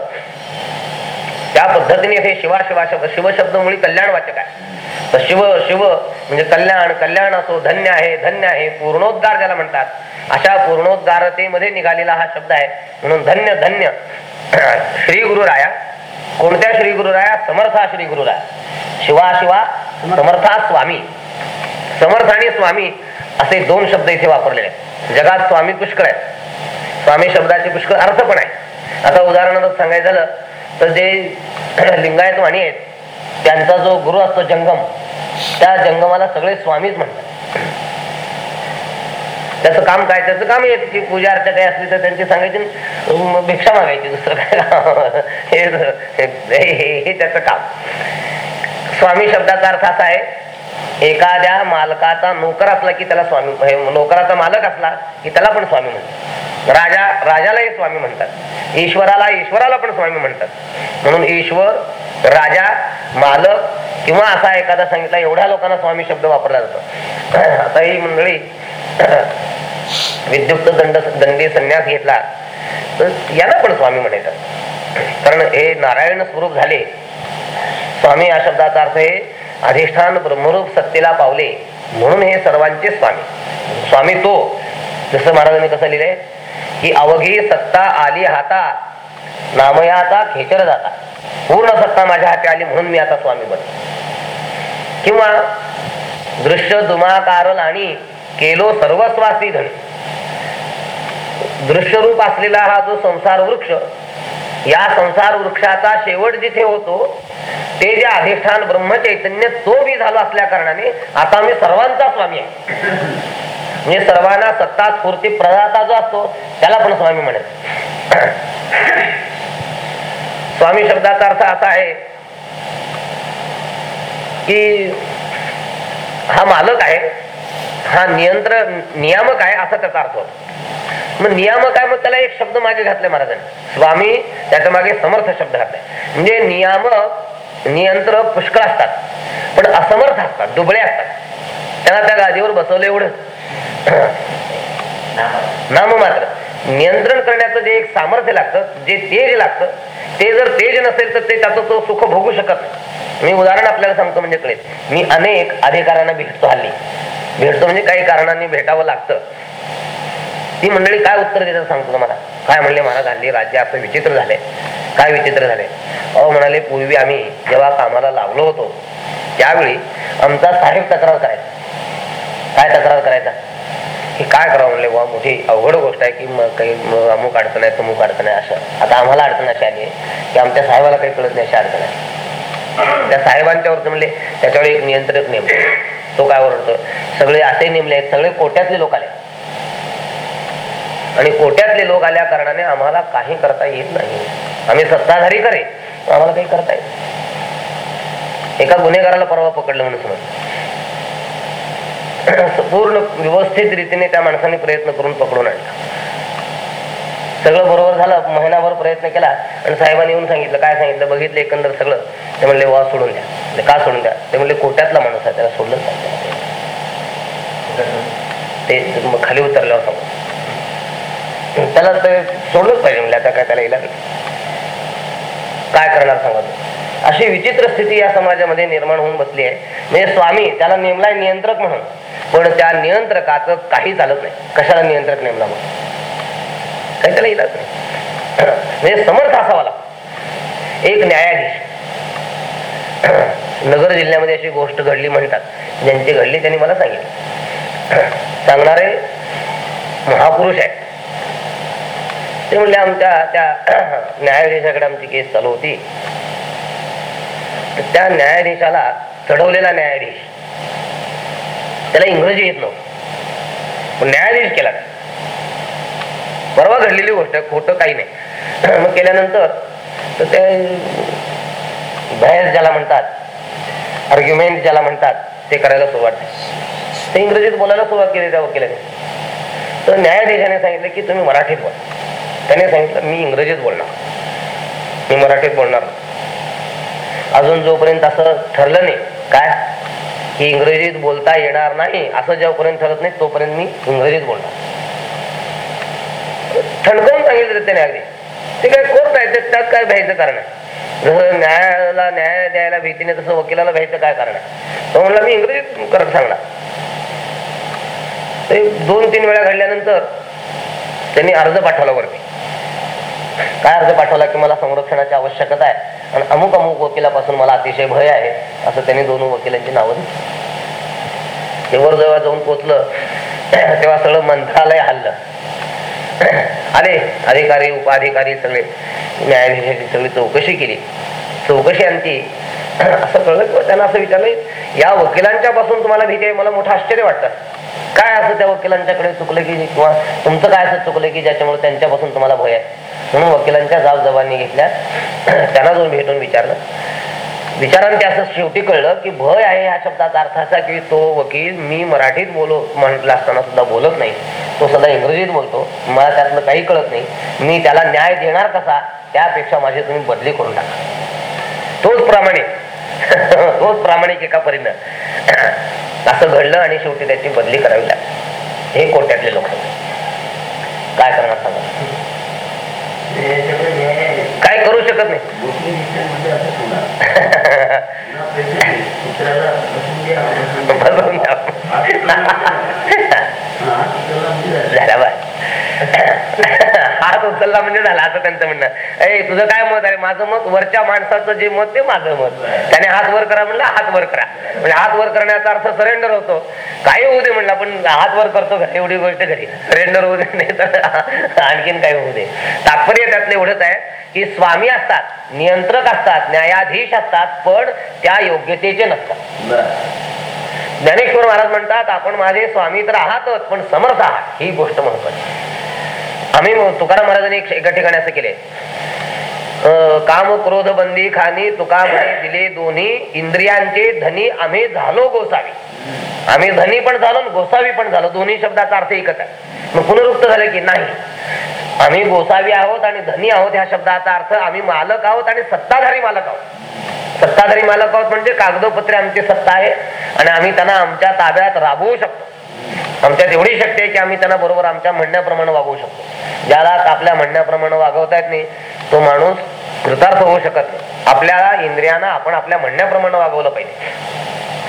त्या पद्धतीने हे शिवा शिवा शब्द शिव शब्द मुळी कल्याण वाचक आहे. तर शिव शिव म्हणजे कल्याण कल्याण असो धन्य आहे धन्य आहे पूर्णोद्गार ज्याला म्हणतात. अशा पूर्णोद्गारतेमध्ये निघालेला हा शब्द आहे. म्हणून धन्य धन्य. श्री गुरुराया कोणत्या श्री गुरुराया समर्था श्री गुरुराया शिवा शिवा समर्था स्वामी. समर्थ आणि स्वामी असे दोन शब्द इथे वापरलेले आहेत. जगात स्वामी पुष्कळ आहेत. स्वामी शब्दाचे पुष्कळ अर्थ पण आहे आता उदाहरणार्थ सांगायचं झालं तर जे लिंगायत वाणी आहेत त्यांचा जो गुरु असतो जंगम त्या जंगमाला सगळे स्वामीच म्हणतात. त्याचं काम काय? त्याचं काम येत की पूजा अर्चा काही असली तर त्यांची सांगायची भिक्षा मागायची दुसरं काय? काम. हे हे- हे त्याचं काम. स्वामी शब्दाचा अर्थ असा आहे एखाद्या मालकाचा नोकर असला की त्याला स्वामी नोकराचा मालक असला की त्याला पण स्वामी म्हणतात. राजा राजालाही स्वामी म्हणतात. ईश्वराला ईश्वराला पण स्वामी म्हणतात. म्हणून ईश्वर राजा मालक किंवा असा एखादा सांगितला एवढ्या लोकांना स्वामी शब्द वापरला जातो. आता ही मंडळी विद्युक्त दंड दंडी संन्यास घेतला तर यांना पण स्वामी म्हणायचं. कारण हे नारायण स्वरूप झाले. स्वामी या शब्दाचा अर्थ हे अधिष्ठान ब्रह्मरूप सत्तेला पावले म्हणून हे सर्वांचे स्वामी. स्वामी तो जसं महाराजांनी कसं लिहिलंय की अवघी सत्ता आली हाता नामयाचा खेचर जाता. पूर्ण सत्ता माझ्या हाती आली म्हणून मी आता स्वामी बन किंवा दृश्य दुमाकारल आणि केलो सर्वस्वासी धन. दृश्यरूप असलेला हा जो संसार वृक्ष या संसार वृक्षाचा शेवट जिथे होतो ते जे अधिष्ठान ब्रह्मचैतन्य तो बी झाला असल्या कारणाने आता मी सर्वांचा स्वामी आहे. म्हणजे सर्वांना सत्ता स्फूर्ती प्रदाता जो असतो त्याला पण स्वामी म्हणत. स्वामी शब्दाचा अर्थ असा आहे की हा मालक आहे. हा नियंत्रण नियामक आहे असा त्याचा अर्थ होतो. मग नियामक आहे मग त्याला एक शब्द मागे घातले महाराजांनी. स्वामी त्याच्यामागे समर्थ शब्द घातलाय म्हणजे नियामक नियंत्रक पुष्कळ असतात. पण असमर्थ असतात दुबळे असतात. त्यांना त्या गादीवर बसवलं एवढं. नाम मात्र. नियंत्रण करण्याचं जे एक सामर्थ्य लागतं जे तेज लागतं ते जर तेज नसेल तर ते त्याचं तो सुख भोगू शकत मी उदाहरण आपल्याला सांगतो म्हणजे कळेल. मी अनेक अधिकाऱ्यांना भेटतो हल्ली. भेटतो म्हणजे काही कारणांनी भेटावं लागतं. ती मंडळी काय उत्तर देतात सांगतो तुम्हाला? काय म्हणले महाराज हल्ली राज्य असं विचित्र झालंय. काय विचित्र झाले अहो म्हणाले पूर्वी आम्ही जेव्हा कामाला लावलो होतो त्यावेळी आमचा साहेब तक्रार करायचा. काय तक्रार करायचा? की काय करावं म्हणले वा मोठी अवघड गोष्ट आहे की मग काही अमुक अडचण आहे तमुक अडचण आहे असं. आता आम्हाला अडचण अशी आली आहे की आमच्या साहेबाला काही कळत नाही अशी अडचण आहे. त्या साहेबांच्यावर म्हणले त्याच्यावर एक नियंत्रक नेमले तो काय ओरडतो? सगळे असे नेमले आहेत सगळे कोट्यातले लोक आले. आणि कोट्यातले लोक आल्या कारणाने आम्हाला काही करता येत नाही. आम्ही सत्ताधारी करे आम्हाला काही करता येत एका गुन्हेगाराला परवा पकडलं म्हणून समज पूर्ण व्यवस्थित रीतीने त्या माणसाने प्रयत्न करून पकडून आणला. सगळं बरोबर झालं महिनाभर प्रयत्न केला आणि साहेबांनी येऊन सांगितलं काय सांगितलं? बघितलं एकंदर सगळं. ते म्हणले वा सोडून द्या. का सोडून द्या? ते म्हणले कोट्यातला माणूस आहे त्याला सोडलं ते मग खाली उतरल्यावर सांगू. त्याला ते सोडलंच पाहिजे म्हणजे आता काय त्याला इला काय करणार सांगा अशी विचित्र स्थिती या समाजामध्ये निर्माण होऊन बसली आहे. म्हणजे स्वामी त्याला नेमलाय नियंत्रक म्हणून. पण त्या नियंत्रकाचं काही चालत नाही. कशाला नियंत्रक नेमला म्हणून? काही त्याला इलाज नाही. म्हणजे समर्थ असावा लागतो. एक न्यायाधीश. नगर जिल्ह्यामध्ये अशी गोष्ट घडली म्हणतात. ज्यांची घडली त्यांनी मला सांगितलं. सांगणारे महापुरुष आहेत. ते म्हणले आमच्या त्या न्यायाधीशाकडे आमची केस चालू होती. त्या न्यायाधीशाला चढवलेला न्यायाधीश. त्याला इंग्रजी येत नव्हतं. न्यायाधीश केला. परवा घडलेली गोष्ट खोट खोटं काही नाही. मग केल्यानंतर तर ते बहस ज्याला म्हणतात आर्ग्युमेंट ज्याला म्हणतात ते करायला सुरुवात ते इंग्रजीत बोलायला सुरुवात केली त्या वकिलाने. तर न्यायाधीशाने सांगितलं की तुम्ही मराठीत बोला. त्याने सांगितलं मी इंग्रजीत बोलणार. मी मराठीत बोलणार नाही. अजून जोपर्यंत असं ठरलं नाही काय? की इंग्रजीत बोलता येणार नाही असं जेव्हापर्यंत ठरत नाही तोपर्यंत मी इंग्रजीत बोलणार. ठणकावून सांगितलं त्याने अगदी. ते काय कोर्ट आहे ते- त्यात काय भ्यायचं कारण आहे? जसं न्यायाला न्याय द्यायला भीतीने तसं वकिलाला भ्यायचं काय कारण आहे? तो म्हणला मी इंग्रजीत करत सांगणार. ते दोन तीन वेळा घडल्यानंतर त्यांनी अर्ज पाठवला वरती. काय अर्ज पाठवला की मला संरक्षणाची आवश्यकता आहे? आणि अमुक अमुक वकिलापासून मला अतिशय भय आहे असं त्यांनी दोन वकिलांची नावं दिली. ते वर जेव्हा जाऊन पोचलं तेव्हा सगळं मंत्रालय हल्लं. आले अधिकारी उपाधिकारी सगळे न्यायाधीशाची सगळी चौकशी केली. चौकशी असं कळलं त्यांना असं विचारलं या वकिलांच्या पासून तुम्हाला भीती आहे? मला मोठं आश्चर्य वाटतं. काय असं त्या वकिलांच्याकडे चुकलं की किंवा तुमचं काय असं चुकलं की ज्याच्यामुळे त्यांच्यापासून तुम्हाला भय आहे? म्हणून वकिलांच्या जाब जबानी घेतल्या त्यांना जाऊन भेटून विचारलं. विचारांनी असं शेवटी कळलं की भय आहे ह्या शब्दाचा अर्थ असा की तो वकील मी मराठीत बोलो म्हटलं असताना सुद्धा बोलत नाही. तो सदा इंग्रजीत बोलतो. मला त्यातलं काही कळत नाही. मी त्याला न्याय देणार कसा? त्यापेक्षा माझी तुम्ही बदली करून टाका. तोच प्रामाणिक. तोच प्रामाणिक एका परीनं. असं घडलं आणि शेवटी त्याची बदली करावी लागली. हे कोट्यातले लोक. काय करणार सांगा? काय करू शकत नाही. झालं. बाय उचलला म्हणजे झाला असं त्यांचं म्हणणं. अरे तुझं काय मत अरे माझं मत वरच्या माणसाचं जे मत ते माझं मत. त्याने हात वर करा म्हणलं हात वर करा. म्हणजे हात वर करण्याचा अर्थ सरेंडर होतो. काही होऊ दे म्हणलं पण हात वर करतो घरी एवढी गोष्ट घरी. सरेंडर होऊ दे नाही तर आणखीन काय होऊ दे. तात्पर्य त्यातलं एवढंच आहे की स्वामी असतात नियंत्रक असतात न्यायाधीश असतात पण त्या योग्यतेचे नसतात. ज्ञानेश्वर महाराज म्हणतात आपण माझे स्वामी तर आहातच पण समर्थ आहात. ही गोष्ट महत्वाची आम्ही तुकाराम महाराजांनी एका ठिकाणी असं केले काम क्रोध बंदी खानी तुका म्हणे दिले दोन्ही इंद्रियांचे धनी आम्ही झालो गोसावी. आम्ही धनी पण झालो गोसावी पण झालो. दोन्ही शब्दाचा अर्थ एकच आहे. मग पुनरुक्त झालं की नाही? आम्ही गोसावी आहोत आणि धनी आहोत ह्या शब्दाचा अर्थ आम्ही मालक आहोत आणि सत्ताधारी मालक आहोत. सत्ताधारी मालक आहोत म्हणजे कागदोपत्रे आमची सत्ता आहे आणि आम्ही त्यांना आमच्या ताब्यात राबवू शकतो. आमच्यात एवढी शक्ती आहे की आम्ही त्यांना बरोबर आमच्या म्हणण्याप्रमाणे वागवू शकतो. ज्याला आपल्या म्हणण्याप्रमाणे वागवता येत नाही तो माणूस कृतार्थ होऊ शकत नाही. आपल्या इंद्रियांना आपण आपल्या म्हणण्याप्रमाणे वागवलं पाहिजे.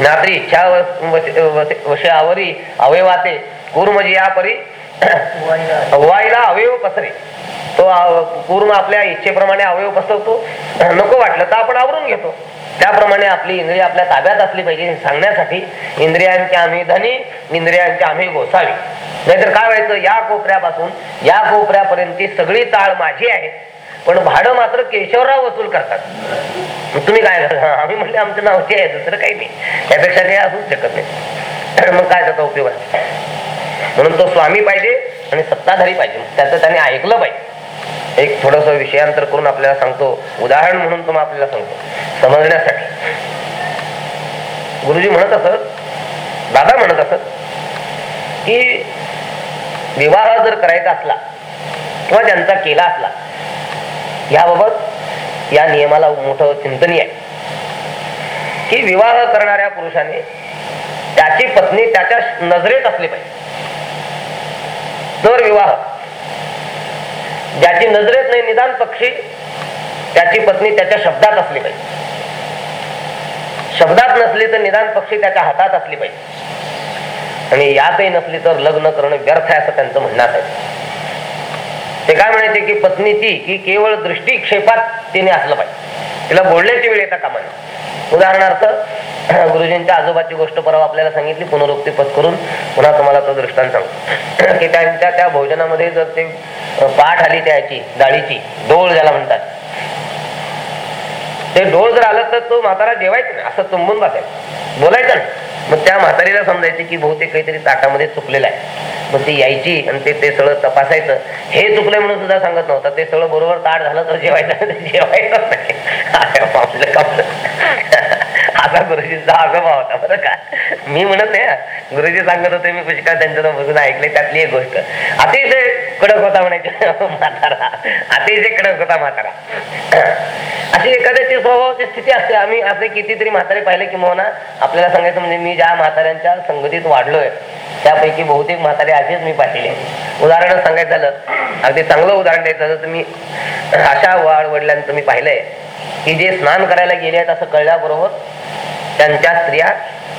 नात्री इच्छा वशयावरी अवयवाते कूर्मजी या परी वाईला अवयव पसरे. तो कूर्म आपल्या इच्छेप्रमाणे अवयव पसरतो नको वाटलं तर आपण आवरून घेतो. त्याप्रमाणे आपली इंद्रिय आपल्या ताब्यात असली पाहिजे हे सांगण्यासाठी इंद्रियांचे आम्ही धनी इंद्रियांचे आम्ही गोसावी. नाहीतर काय व्हायचं? या कोपऱ्यापासून या कोपऱ्यापर्यंतची सगळी ताळ माझी आहे. पण भाडं मात्र केशवराव वसूल करतात. तुम्ही काय आम्ही आम्ही आमचं आमच्या नावचे आहे दुसरं काही नाही. त्यापेक्षा काही असूच शकत नाही. मग काय त्याचा उपयोग आहे? म्हणून तो स्वामी पाहिजे आणि सत्ताधारी पाहिजे. त्याचं त्याने ऐकलं पाहिजे. एक थोडस विषयांतर करून आपल्याला सांगतो. उदाहरण म्हणून तो आपल्याला सांगतो. समजण्यासाठी. गुरुजी म्हणत असत दादा म्हणत असत की विवाह जर करायचा असला किंवा ज्यांचा केला असला याबाबत या नियमाला मोठं चिंतनीय आहे. की विवाह करणाऱ्या पुरुषाने त्याची पत्नी त्याच्या नजरेत असली पाहिजे. जर विवाह ज्याची नजरेत नाही निदान पक्षी त्याची पत्नी त्याच्या शब्दात असली पाहिजे. शब्दात नसली तर निदान पक्षी त्याच्या हातात असली पाहिजे. आणि यातही नसली तर लग्न करणं व्यर्थ आहे असं त्यांचं म्हणणं आहे. ते काय म्हणायचे की पत्नीची की केवळ दृष्टिक्षेपात तिने असलं पाहिजे. तिला बोलण्याची वेळ येता कामा नये. उदाहरणार्थ गुरुजींच्या आजोबाची गोष्ट परवा आपल्याला सांगितली पुनरुक्ती पत करून पुन्हा तुम्हाला तो दृष्टांत सांगतो. की त्यांच्या त्या भोजनामध्ये जर ते पाठ आली त्याची डाळीची डोळ ज्याला म्हणतात ते डोळ जर आलं तर तो म्हातारा जेवायचं ना असं तुंबून बसायचं. बोलायचं ना मग त्या म्हातारीला समजायचे की बहुतेक काहीतरी ताटामध्ये चुकलेलं आहे. मग ती यायची आणि ते ते सगळं तपासायचं. हे चुकलंय म्हणून सुद्धा सांगत नव्हतं. ते सगळं बरोबर ताट झालं तर जेवायचं जेवायचं नाही. अरे आपलं असा गुरुजींचा आजोबा होता बरं का. मी म्हणत नाही गुरुजी सांगत होते मी पुष्कळ त्यांच्या बसून ऐकले त्यातली एक गोष्ट. अतिशय कडक होता म्हणायचे म्हातारा. अतिशय कडक होता म्हातारा. अशी एखाद्याची स्वभावाची स्थिती असते. आम्ही असे कितीतरी म्हातारे पाहिले किंवा आपल्याला सांगायचं म्हणजे मी ज्या म्हाताऱ्यांच्या संगतीत वाढलोय त्यापैकी बहुतेक म्हातारे असेच मी पाहिले उदाहरण सांगायचं झालं अगदी चांगलं उदाहरण द्यायचं झालं तर मी अशा वाढ वडिलांचं मी पाहिलंय की जे स्नान करायला गेले आहेत असं कळल्याबरोबर त्यांच्या स्त्रिया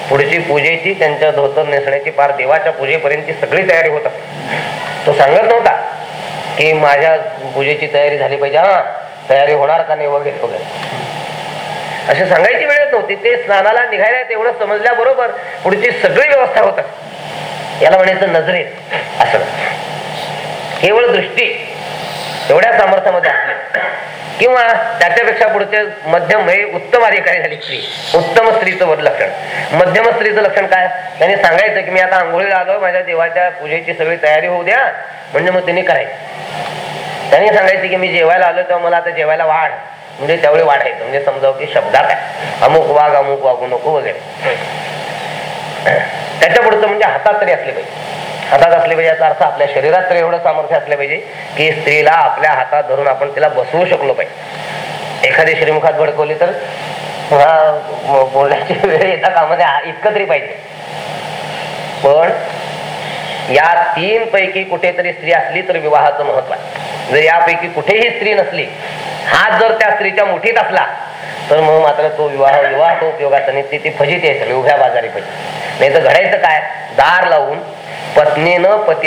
पुढची पूजेची त्यांच्या धोतर नेसण्याची पार देवाच्या पूजेपर्यंतची सगळी तयारी होत असते तो सांगत नव्हता की माझ्या पूजेची तयारी झाली पाहिजे. हा तयारी होणार का नाही वगैरे वगैरे. असे सांगायची वेळच नव्हती. ते स्नानाला निघायला तेवढं समजल्याबरोबर पुढची सगळी व्यवस्था होत याला म्हणायचं नजरेत असं. केवळ दृष्टी एवढ्या सामर्थ्यामध्ये किंवा त्याच्यापेक्षा पुढचे मध्यम हे उत्तम अधिकारी झाली स्त्री. उत्तम स्त्रीचं वर लक्षण. मध्यम स्त्रीचं लक्षण काय? त्यांनी सांगायचं की मी आता आंघोळी आलो माझ्या देवाच्या पूजेची सगळी तयारी होऊ द्या. म्हणजे मग तिने करायची. त्यांनी सांगायचं की मी जेवायला आलो तेव्हा मला आता जेवायला वाढ. म्हणजे त्यावेळी वाढायचं म्हणजे समजावं की शब्दात आहे. अमुक वाघ अमुक वागू नको वगैरे. त्याच्या पुढचं म्हणजे हातात तरी असले पाहिजे. हातात असले पाहिजे याचा अर्थ आपल्या शरीरात तरी एवढं सामर्थ्य असलं पाहिजे की स्त्रीला आपल्या हातात धरून आपण तिला बसवू शकलो पाहिजे. एखादी श्रीमुखात भडकवली तर बोलण्याची वेळ येता कामध्ये इतकं तरी पाहिजे. पण या तीन पैकी कुठेतरी स्त्री असली तर विवाहाचं महत्त्व आहे. जर यापैकी कुठेही स्त्री नसली हात जर त्या स्त्रीच्या मुठीत असला तर मग मात्र तो विवाह विवाह तो उपयोगाचा नाही ती फजित आहे सगळी उभ्या बाजारी फजित. नाही तर घडायचं काय? दार लावून पत्नीनं पती